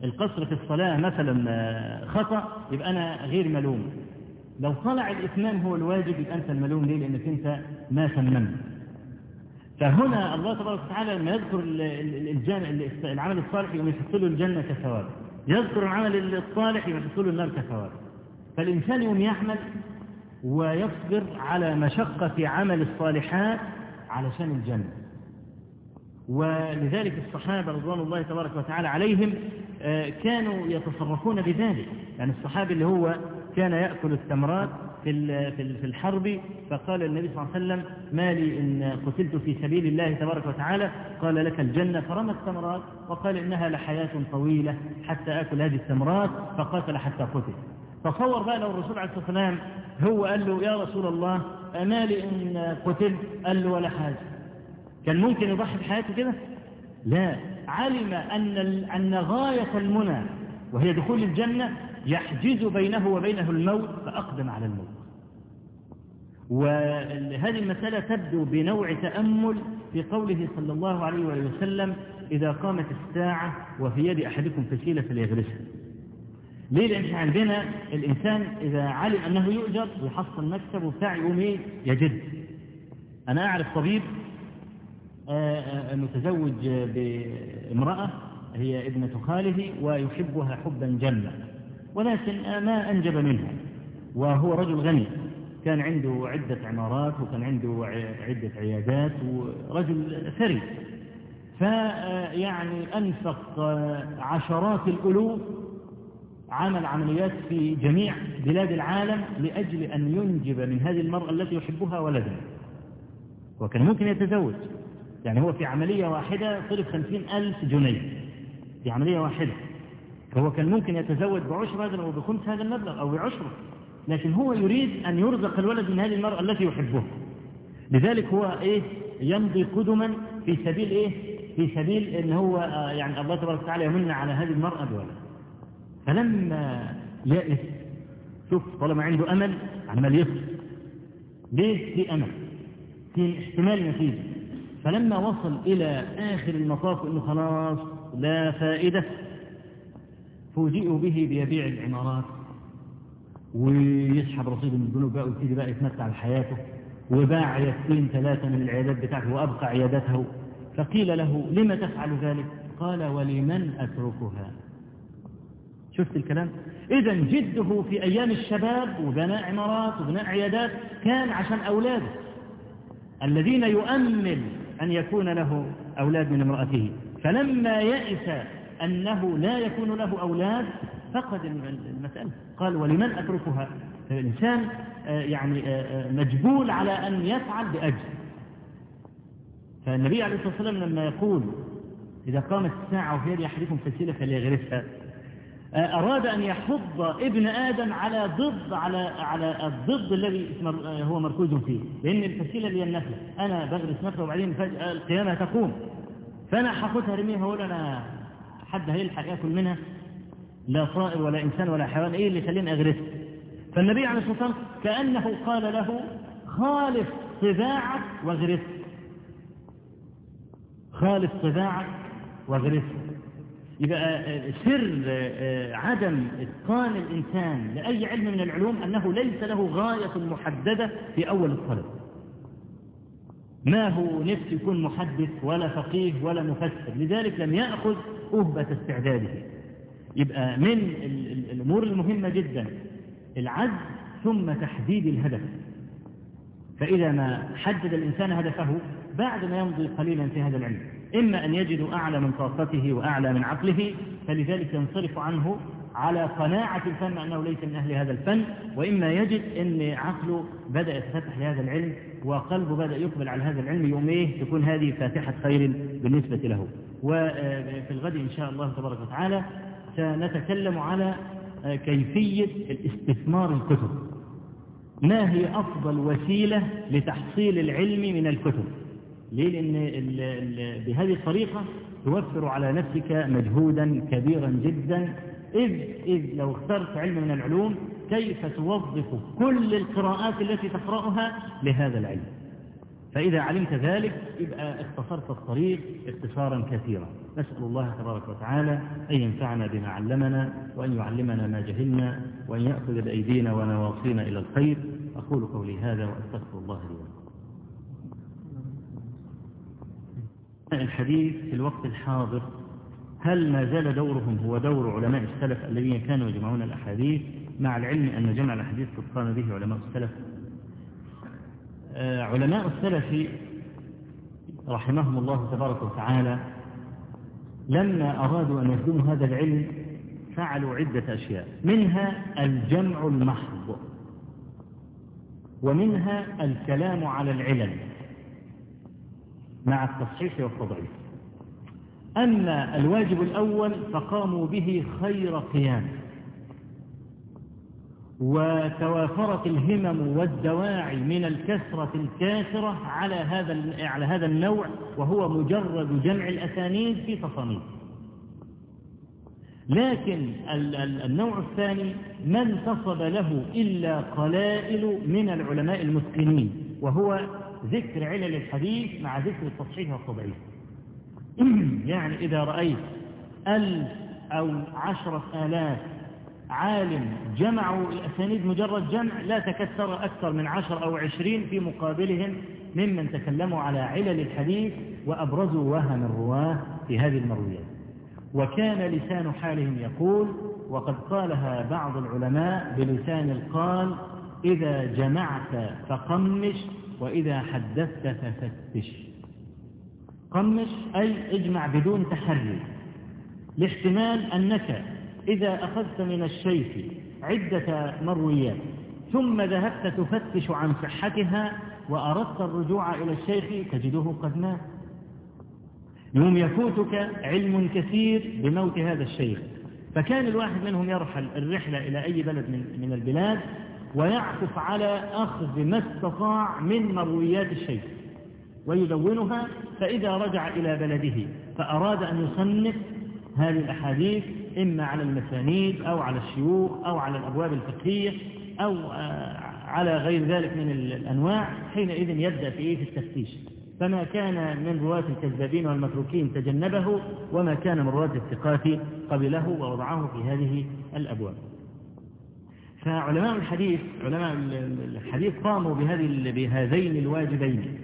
القصر في الصلاة مثلا خطأ يبقى أنا غير ملوم. لو طلع الإتمام هو الواجب يبقى أنت الملوم. ليه؟ لأنك أنت ما تممت. فهنا الله تبارك وتعالى لما يذكر العمل الصالح يوم يحط له الجنة كثواب. يذكر العمل الصالح يوم يحط له النار كثواب. فالإنسان يوم يعمل ويصبر على مشقة عمل الصالحات علشان الجنة. ولذلك الصحابة رضوان الله تبارك وتعالى عليهم كانوا يتصرفون بذلك. يعني الصحابي اللي هو كان يأكل التمرات في في الحرب فقال النبي صلى الله عليه وسلم ما لي إن قتلت في سبيل الله تبارك وتعالى. قال لك الجنة فرمى التمرات وقال إنها لحياة طويلة حتى أكل هذه التمرات فقاتل حتى قتل. تصور بقى لو الرسول عليه الصلاة والسلام هو قال له يا رسول الله ما لي إن قتلت؟ قال له ولا حاجة. كان ممكن يضحي بحياته كده؟ لا. علم أن أن غاية المنى وهي دخول الجنة يحجز بينه وبينه الموت فأقدم على الموت. وهذه المسألة تبدو بنوع تأمل في قوله صلى الله عليه وسلم إذا قامت الساعة وفي يد أحدكم فسيلة فليغرسها ليه؟ لأن عندنا الإنسان إذا علم أنه يؤجر ويحصل مكسب وبتاع يقوم إيه يجد. أنا أعرف طبيب متزوج بامرأة هي ابنة خاله ويحبها حبا جما. ولكن ما أنجب منها وهو رجل غني. كان عنده عدة عمارات وكان عنده عدة عيادات ورجل ثري. فيعني أنفق عشرات الألوف عمل عمليات في جميع بلاد العالم لأجل أن ينجب من هذه المرأة التي يحبها ولدا وكان ممكن يتزوج. يعني هو في عملية واحدة صرف خمسين ألف جنيه. في عملية واحدة. فهو كان ممكن يتزوج بعشر هذا أو بخمس هذا المبلغ أو بعشرة. لكن هو يريد أن يرزق الولد من هذه المرأة التي يحبها لذلك هو إيه؟ يمضي قدما في سبيل إيه؟ في سبيل أن هو آه يعني الله تبارك وتعالى يمن على هذه المرأة بولد فلما يأس شوف طالما عنده أمل عمال يصل. ليه في أمل في احتمال نتيجة. فلما وصل إلى آخر المطاف إنه خلاص لا فائدة. فوجئوا به بيبيع العمارات ويسحب رصيد من الذنوب بقى ويبتدي بقى يتمتع بحياته وباع عيادتين ثلاثة من العيادات بتاعته وأبقى عيادته. فقيل له لم تفعل ذلك؟ قال ولمن أتركها؟ شفت الكلام؟ إذا جده في أيام الشباب وبناء عمارات وبناء عيادات كان عشان أولاده الذين يؤمل أن يكون له أولاد من امرأته. فلما يئس أنه لا يكون له أولاد فقد المسألة قال ولمن أتركها؟ الإنسان يعني مجبول على أن يفعل بأجل. فالنبي عليه الصلاة والسلام لما يقول إذا قامت الساعة وفي يد أحدكم فسيلة فليغرسها أراد أن يحض ابن آدم على ضد على على الضد الذي هو مركوز فيه. لأن الفسيلة هي النخلة أنا بغرس نخلة وبعدين فجأة القيامة تقوم. فأنا هاخدها ارميها وأقول أنا حد هيلحق ياكل منها؟ لا طائر ولا إنسان ولا حيوان إيه اللي يخليني أغرسها فالنبي عليه الصلاة والسلام كأنه قال له خالف طباعك واغرسها خالف طباعك واغرسها يبقى سر عدم إتقان الإنسان لأي علم من العلوم أنه ليس له غاية محددة في أول الطلب ما هو نفسه يكون محدث ولا فقيه ولا مفسر. لذلك لم يأخذ أهبة استعداده. يبقى من الأمور المهمة جدا العزم ثم تحديد الهدف. فإذا ما حدد الإنسان هدفه بعد ما يمضي قليلا في هذا العلم. إما أن يجد أعلى من طاقته وأعلى من عقله فلذلك ينصرف عنه على قناعة الفن أنه ليس من أهل هذا الفن وإما يجد أن عقله بدأ يتفتح لهذا العلم وقلبه بدأ يقبل على هذا العلم يوم إيه تكون هذه فاتحة خير بالنسبة له. وفي الغد إن شاء الله تبارك وتعالى سنتكلم على كيفية الاستثمار الكتب. ما هي أفضل وسيلة لتحصيل العلم من الكتب؟ ليه؟ لأن بهذه الطريقة توفر على نفسك مجهودا كبيرا جدا إذ, إذ لو اخترت علم من العلوم كيف توظف كل القراءات التي تقرأها لهذا العلم؟ فإذا علمت ذلك يبقى اختصرت الطريق اختصارا كثيرا. نسأل الله تبارك وتعالى أن ينفعنا بما علمنا وأن يعلمنا ما جهلنا وأن يأخذ بأيدينا ونواصينا إلى الخير. أقول قولي هذا وأستغفر الله لي ولكم. الحديث في الوقت الحاضر هل ما زال دورهم هو دور علماء السلف الذين كانوا يجمعون الأحاديث مع العلم أن جمع الأحاديث قد قام به علماء السلف؟ آه علماء السلف رحمهم الله تبارك وتعالى لما أرادوا أن يخدموا هذا العلم فعلوا عدة أشياء منها الجمع المحض ومنها الكلام على العلل مع التصحيح والتضعيف. أما الواجب الأول فقاموا به خير قيام. وتوافرت الهمم والدواعي من الكثرة الكاثرة على هذا على هذا النوع وهو مجرد جمع الأسانيد في تصانيف لكن النوع الثاني ما انتصب له إلا قلائل من العلماء المتقنين وهو ذكر علل الحديث مع ذكر التصحيح والتضعيف. <clears throat> يعني إذا رأيت ألف أو عشرة آلاف عالم جمعوا الأسانيد مجرد جمع لا تكثر أكثر من عشر أو عشرين في مقابلهم ممن تكلموا على علل الحديث وأبرزوا وهم الرواة في هذه المرويات وكان لسان حالهم يقول وقد قالها بعض العلماء بلسان القال إذا جمعت فقمش وإذا حدثت ففتش. قمش أي اجمع بدون تحري. لاحتمال أنك إذا أخذت من الشيخ عدة مرويات ثم ذهبت تفتش عن صحتها وأردت الرجوع إلى الشيخ تجده قد مات. يوم يفوتك علم كثير بموت هذا الشيخ. فكان الواحد منهم يرحل الرحلة إلى أي بلد من, من البلاد ويعكف على أخذ ما استطاع من مرويات الشيخ. ويدونها فإذا رجع إلى بلده فأراد أن يصنف هذه الأحاديث إما على المسانيد أو على الشيوخ أو على الأبواب الفقهية أو على غير ذلك من الأنواع حينئذ يبدأ في إيه؟ في التفتيش. فما كان من رواة الكذابين والمتروكين تجنبه وما كان من رواة الثقات قبله ووضعه في هذه الأبواب. فعلماء الحديث علماء الحديث قاموا بهذه بهذين الواجبين.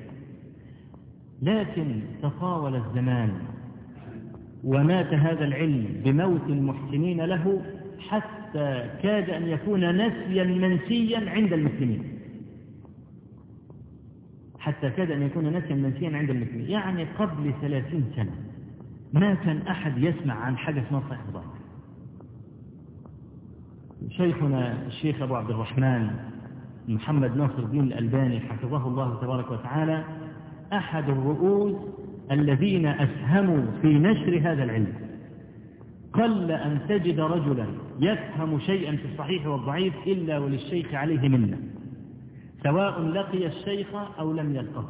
لكن تطاول الزمان ومات هذا العلم بموت المحسنين له حتى كاد أن يكون نسيا منسيا عند المسلمين. حتى كاد أن يكون نسيا منسيا عند المسلمين. يعني قبل ثلاثين سنة ما كان أحد يسمع عن حاجة اسمها صحيح شيخنا الشيخ أبو عبد الرحمن محمد ناصر الدين الألباني حفظه الله تبارك وتعالى أحد الرؤوس الذين أسهموا في نشر هذا العلم. قل أن تجد رجلا يفهم شيئا في الصحيح والضعيف إلا وللشيخ عليه منة سواء لقي الشيخ أو لم يلقه.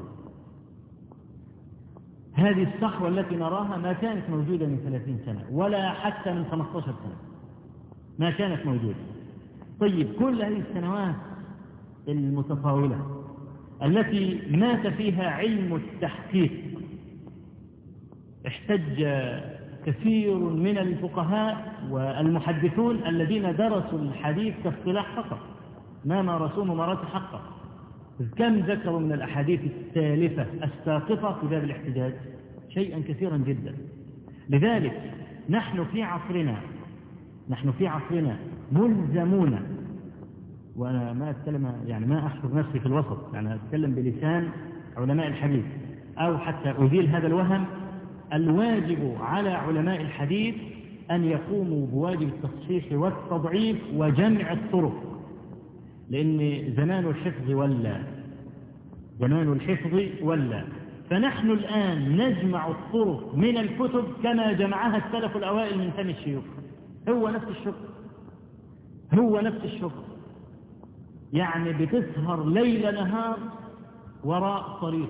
هذه الصحوة التي نراها ما كانت موجودة من 30 سنة ولا حتى من 15 سنة. ما كانت موجودة. طيب كل هذه السنوات المتطاولة التي مات فيها علم التحقيق. احتج كثير من الفقهاء والمحدثون الذين درسوا الحديث كاصطلاح فقط. ما مارسوه ممارسة حقا. كم ذكروا من الأحاديث التالفة الساقطة في باب الاحتجاج؟ شيئا كثيرا جدا. لذلك نحن في عصرنا نحن في عصرنا ملزمون وأنا ما أتكلم يعني ما أحفظ نفسي في الوسط يعني أتكلم بلسان علماء الحديث أو حتى أزيل هذا الوهم الواجب على علماء الحديث أن يقوموا بواجب التصحيح والتضعيف وجمع الطرق. لأن زمان الحفظ ولا زمان الحفظ ولا. فنحن الآن نجمع الطرق من الكتب كما جمعها السلف الأوائل من فم الشيوخ. هو نفس الشكر هو نفس الشكر يعني بتسهر ليل نهار وراء طريق.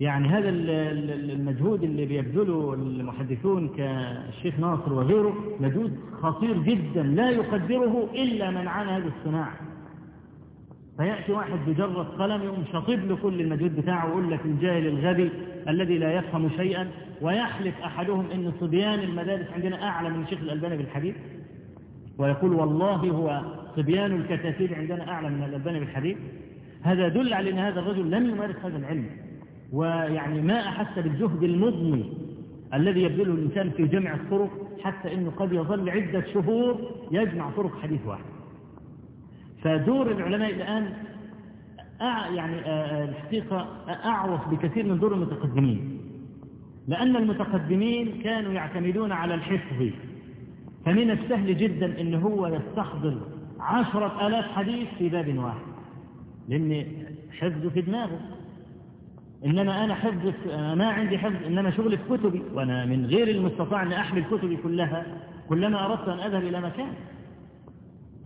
يعني هذا المجهود اللي بيبذله المحدثون كالشيخ ناصر وغيره مجهود خطير جدا لا يقدره إلا من عانى هذا الصناعة. فيأتي واحد بجرة قلم يقوم شطب له كل المجهود بتاعه ويقول لك الجاهل الغبي الذي لا يفهم شيئا ويحلف أحدهم أن صبيان المدارس عندنا أعلى من الشيخ الألباني بالحديث ويقول والله هو صبيان الكتاتيب عندنا أعلى من الألباني بالحديث. هذا يدل على أن هذا الرجل لم يمارس هذا العلم. ويعني ما أحس بالجهد المضني الذي يبذله الإنسان في جمع الطرق حتى أنه قد يظل عدة شهور يجمع طرق حديث واحد. فدور العلماء الآن يعني الحقيقة أعرف بكثير من دور المتقدمين. لأن المتقدمين كانوا يعتمدون على الحفظ. فمن السهل جدا أن هو يستحضر عشرة آلاف حديث في باب واحد. لأن حفظه في دماغه إنما أنا حفظ ما عندي حفظ إنما شغلي في كتبي. وأنا من غير المستطاع أن أحمل كتبي كلها. كلما أردت أن أذهب إلى مكان.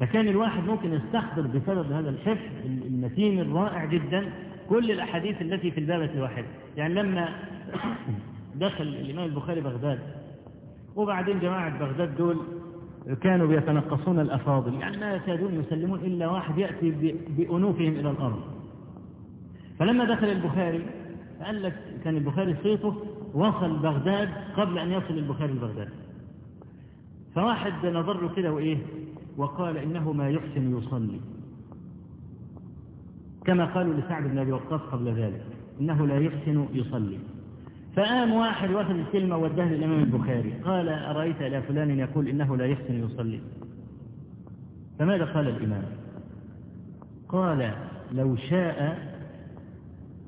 فكان الواحد ممكن يستحضر بسبب هذا الحفظ المتين الرائع جدا كل الأحاديث التي في البابة الواحد. يعني لما دخل الإمام البخاري بغداد وبعدين جماعة بغداد دول كانوا بيتنقصون الأفاضل يعني ما يكادون يسلمون إلا واحد يأتي بأنوفهم إلى الأرض. فلما دخل البخاري قال لك كان البخاري صيته وصل بغداد قبل أن يصل البخاري لبغداد. فواحد نظر له كده وإيه؟ وقال إنه ما يحسن يصلي. كما قالوا لسعد بن أبي وقاص قبل ذلك إنه لا يحسن يصلي. فقام واحد واخذ الكلمة وداه للإمام البخاري. قال أرأيت إلى فلان يقول إنه لا يحسن يصلي؟ فماذا قال الإمام؟ قال لو شاء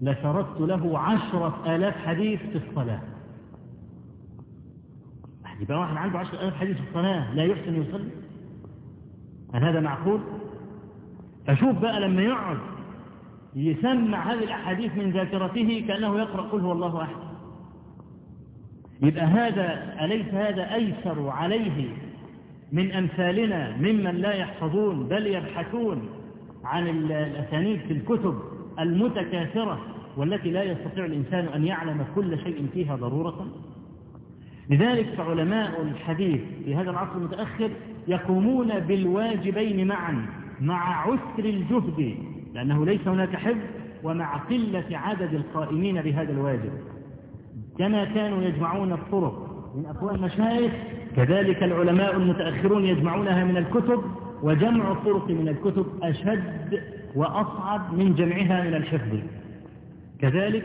لسردت له عشرة آلاف حديث في الصلاة. يبقى واحد عنده عشرة آلاف حديث في الصلاة لا يحسن يصلي؟ هل هذا معقول؟ فشوف بقى لما يقعد يسمع هذه الأحاديث من ذاكرته كأنه يقرأ قل هو الله أحد. يبقى هذا أليس هذا أيسر عليه من أمثالنا ممن لا يحفظون بل يبحثون عن الأسانيد في الكتب المتكاثرة والتي لا يستطيع الإنسان أن يعلم كل شيء فيها ضرورة؟ لذلك فعلماء الحديث في هذا العصر المتأخر يقومون بالواجبين معا مع عسر الجهد لأنه ليس هناك حفظ ومع قلة عدد القائمين بهذا الواجب. كما كانوا يجمعون الطرق من أقوال المشايخ كذلك العلماء المتأخرون يجمعونها من الكتب وجمع الطرق من الكتب أشد وأصعب من جمعها من الحفظ. كذلك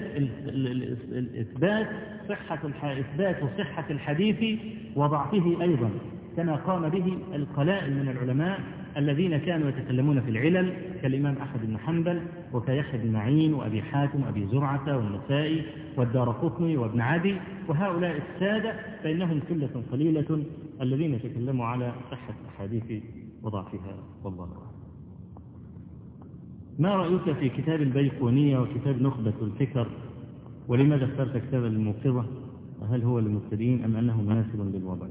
الإثبات صحة إثبات صحة الحديث وضعفه أيضا كما قام به القلائل من العلماء الذين كانوا يتكلمون في العلل كالإمام أحمد بن حنبل وكيحيى بن معين وأبي حاتم وأبي زرعة والنسائي والدار قطني وابن عدي وهؤلاء السادة فإنهم ثلة قليلة الذين تكلموا على صحة الأحاديث وضعفها. والله أعلم. ما رأيك في كتاب البيقونية وكتاب نخبة الفكر؟ ولماذا اخترت كتاب الموقظة؟ هل هو للمبتدئين أم أنه مناسب للوضع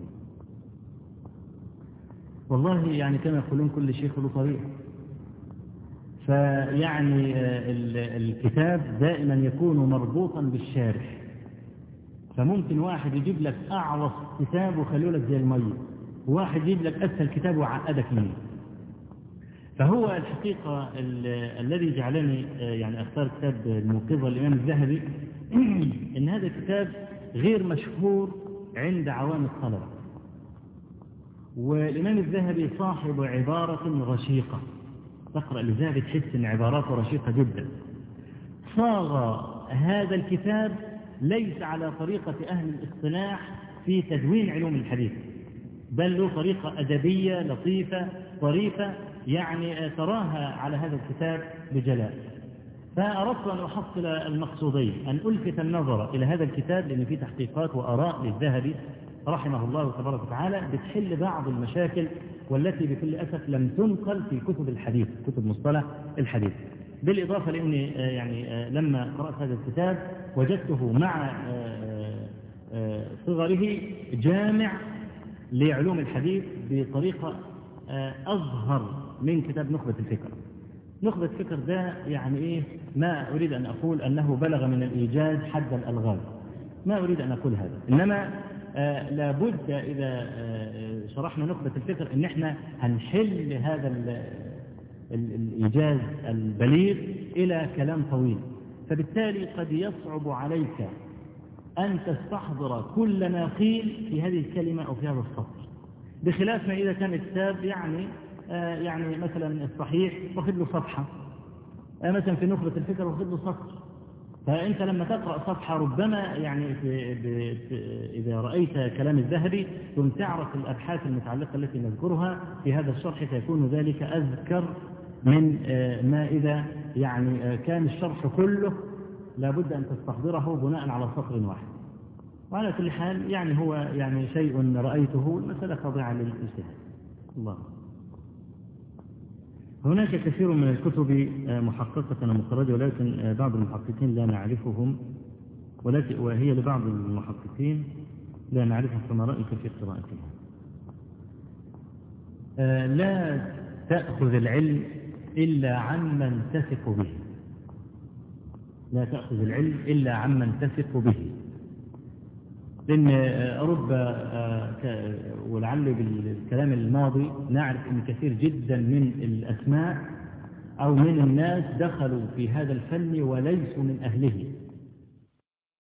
والله يعني كما يقولون كل شيخ له طريقة فيعني الكتاب دائما يكون مربوطا بالشارح. فممكن واحد يجيب لك أعرف كتاب وخليه لك زي المية وواحد يجيب لك أسهل كتاب وعقدك منه. فهو الحقيقة الذي جعلني يعني أختار كتاب الموقظة الإمام الذهبي. <clears throat> إن هذا الكتاب غير مشهور عند عوام الطلبة. والإمام الذهبي صاحب عبارة رشيقة. تقرأ الذهبي تحس أن عباراته رشيقة جدا. صاغ هذا الكتاب ليس على طريقة أهل الاصطلاح في تدوين علوم الحديث بل له طريقة أدبية لطيفة طريفة يعني تراها على هذا الكتاب بجلاء فأردت أن أحصل المقصودين أن ألفت النظر إلى هذا الكتاب لأن فيه تحقيقات وأراء للذهبي رحمه الله تبارك وتعالى بتحل بعض المشاكل والتي بكل أسف لم تنقل في كتب الحديث كتب مصطلح الحديث. بالإضافة لأني يعني لما قرأت هذا الكتاب وجدته مع صغره جامع لعلوم الحديث بطريقة أظهر من كتاب نخبة الفكر. نخبة الفكر ده يعني إيه؟ ما أريد أن أقول أنه بلغ من الإيجاز حد الألغاز. ما أريد أن أقول هذا. إنما آه لابد إذا آه شرحنا نخبة الفكر إن إحنا هنحل هذا ال ال الإيجاز البليغ إلى كلام طويل. فبالتالي قد يصعب عليك أن تستحضر كل ما قيل في هذه الكلمة أو في هذا السطر بخلاف ما إذا كان الكتاب يعني آه يعني مثلا الصحيح واخد له صفحة. مثلا في نخبة الفكر واخد له سطر فأنت لما تقرأ صفحة ربما يعني في في إذا رأيت كلام الذهبي ثم تعرف الأبحاث المتعلقة التي نذكرها في هذا الشرح فيكون ذلك أذكر من ما إذا يعني كان الشرح كله لابد أن تستحضره بناء على سطر واحد. وعلى كل حال يعني هو يعني شيء رأيته المسألة خاضعة للاجتهاد الله هناك كثير من الكتب محققة ومخرجة ولكن بعض المحققين لا نعرفهم ولكن وهي لبعض المحققين لا نعرفها فما رأيك في قراءتها؟ لا تأخذ العلم إلا عمن تثق به. لا تأخذ العلم إلا عمن تثق به. لأن رب ولعل بالكلام الماضي نعرف أن كثير جدا من الأسماء أو من الناس دخلوا في هذا الفن وليسوا من أهله.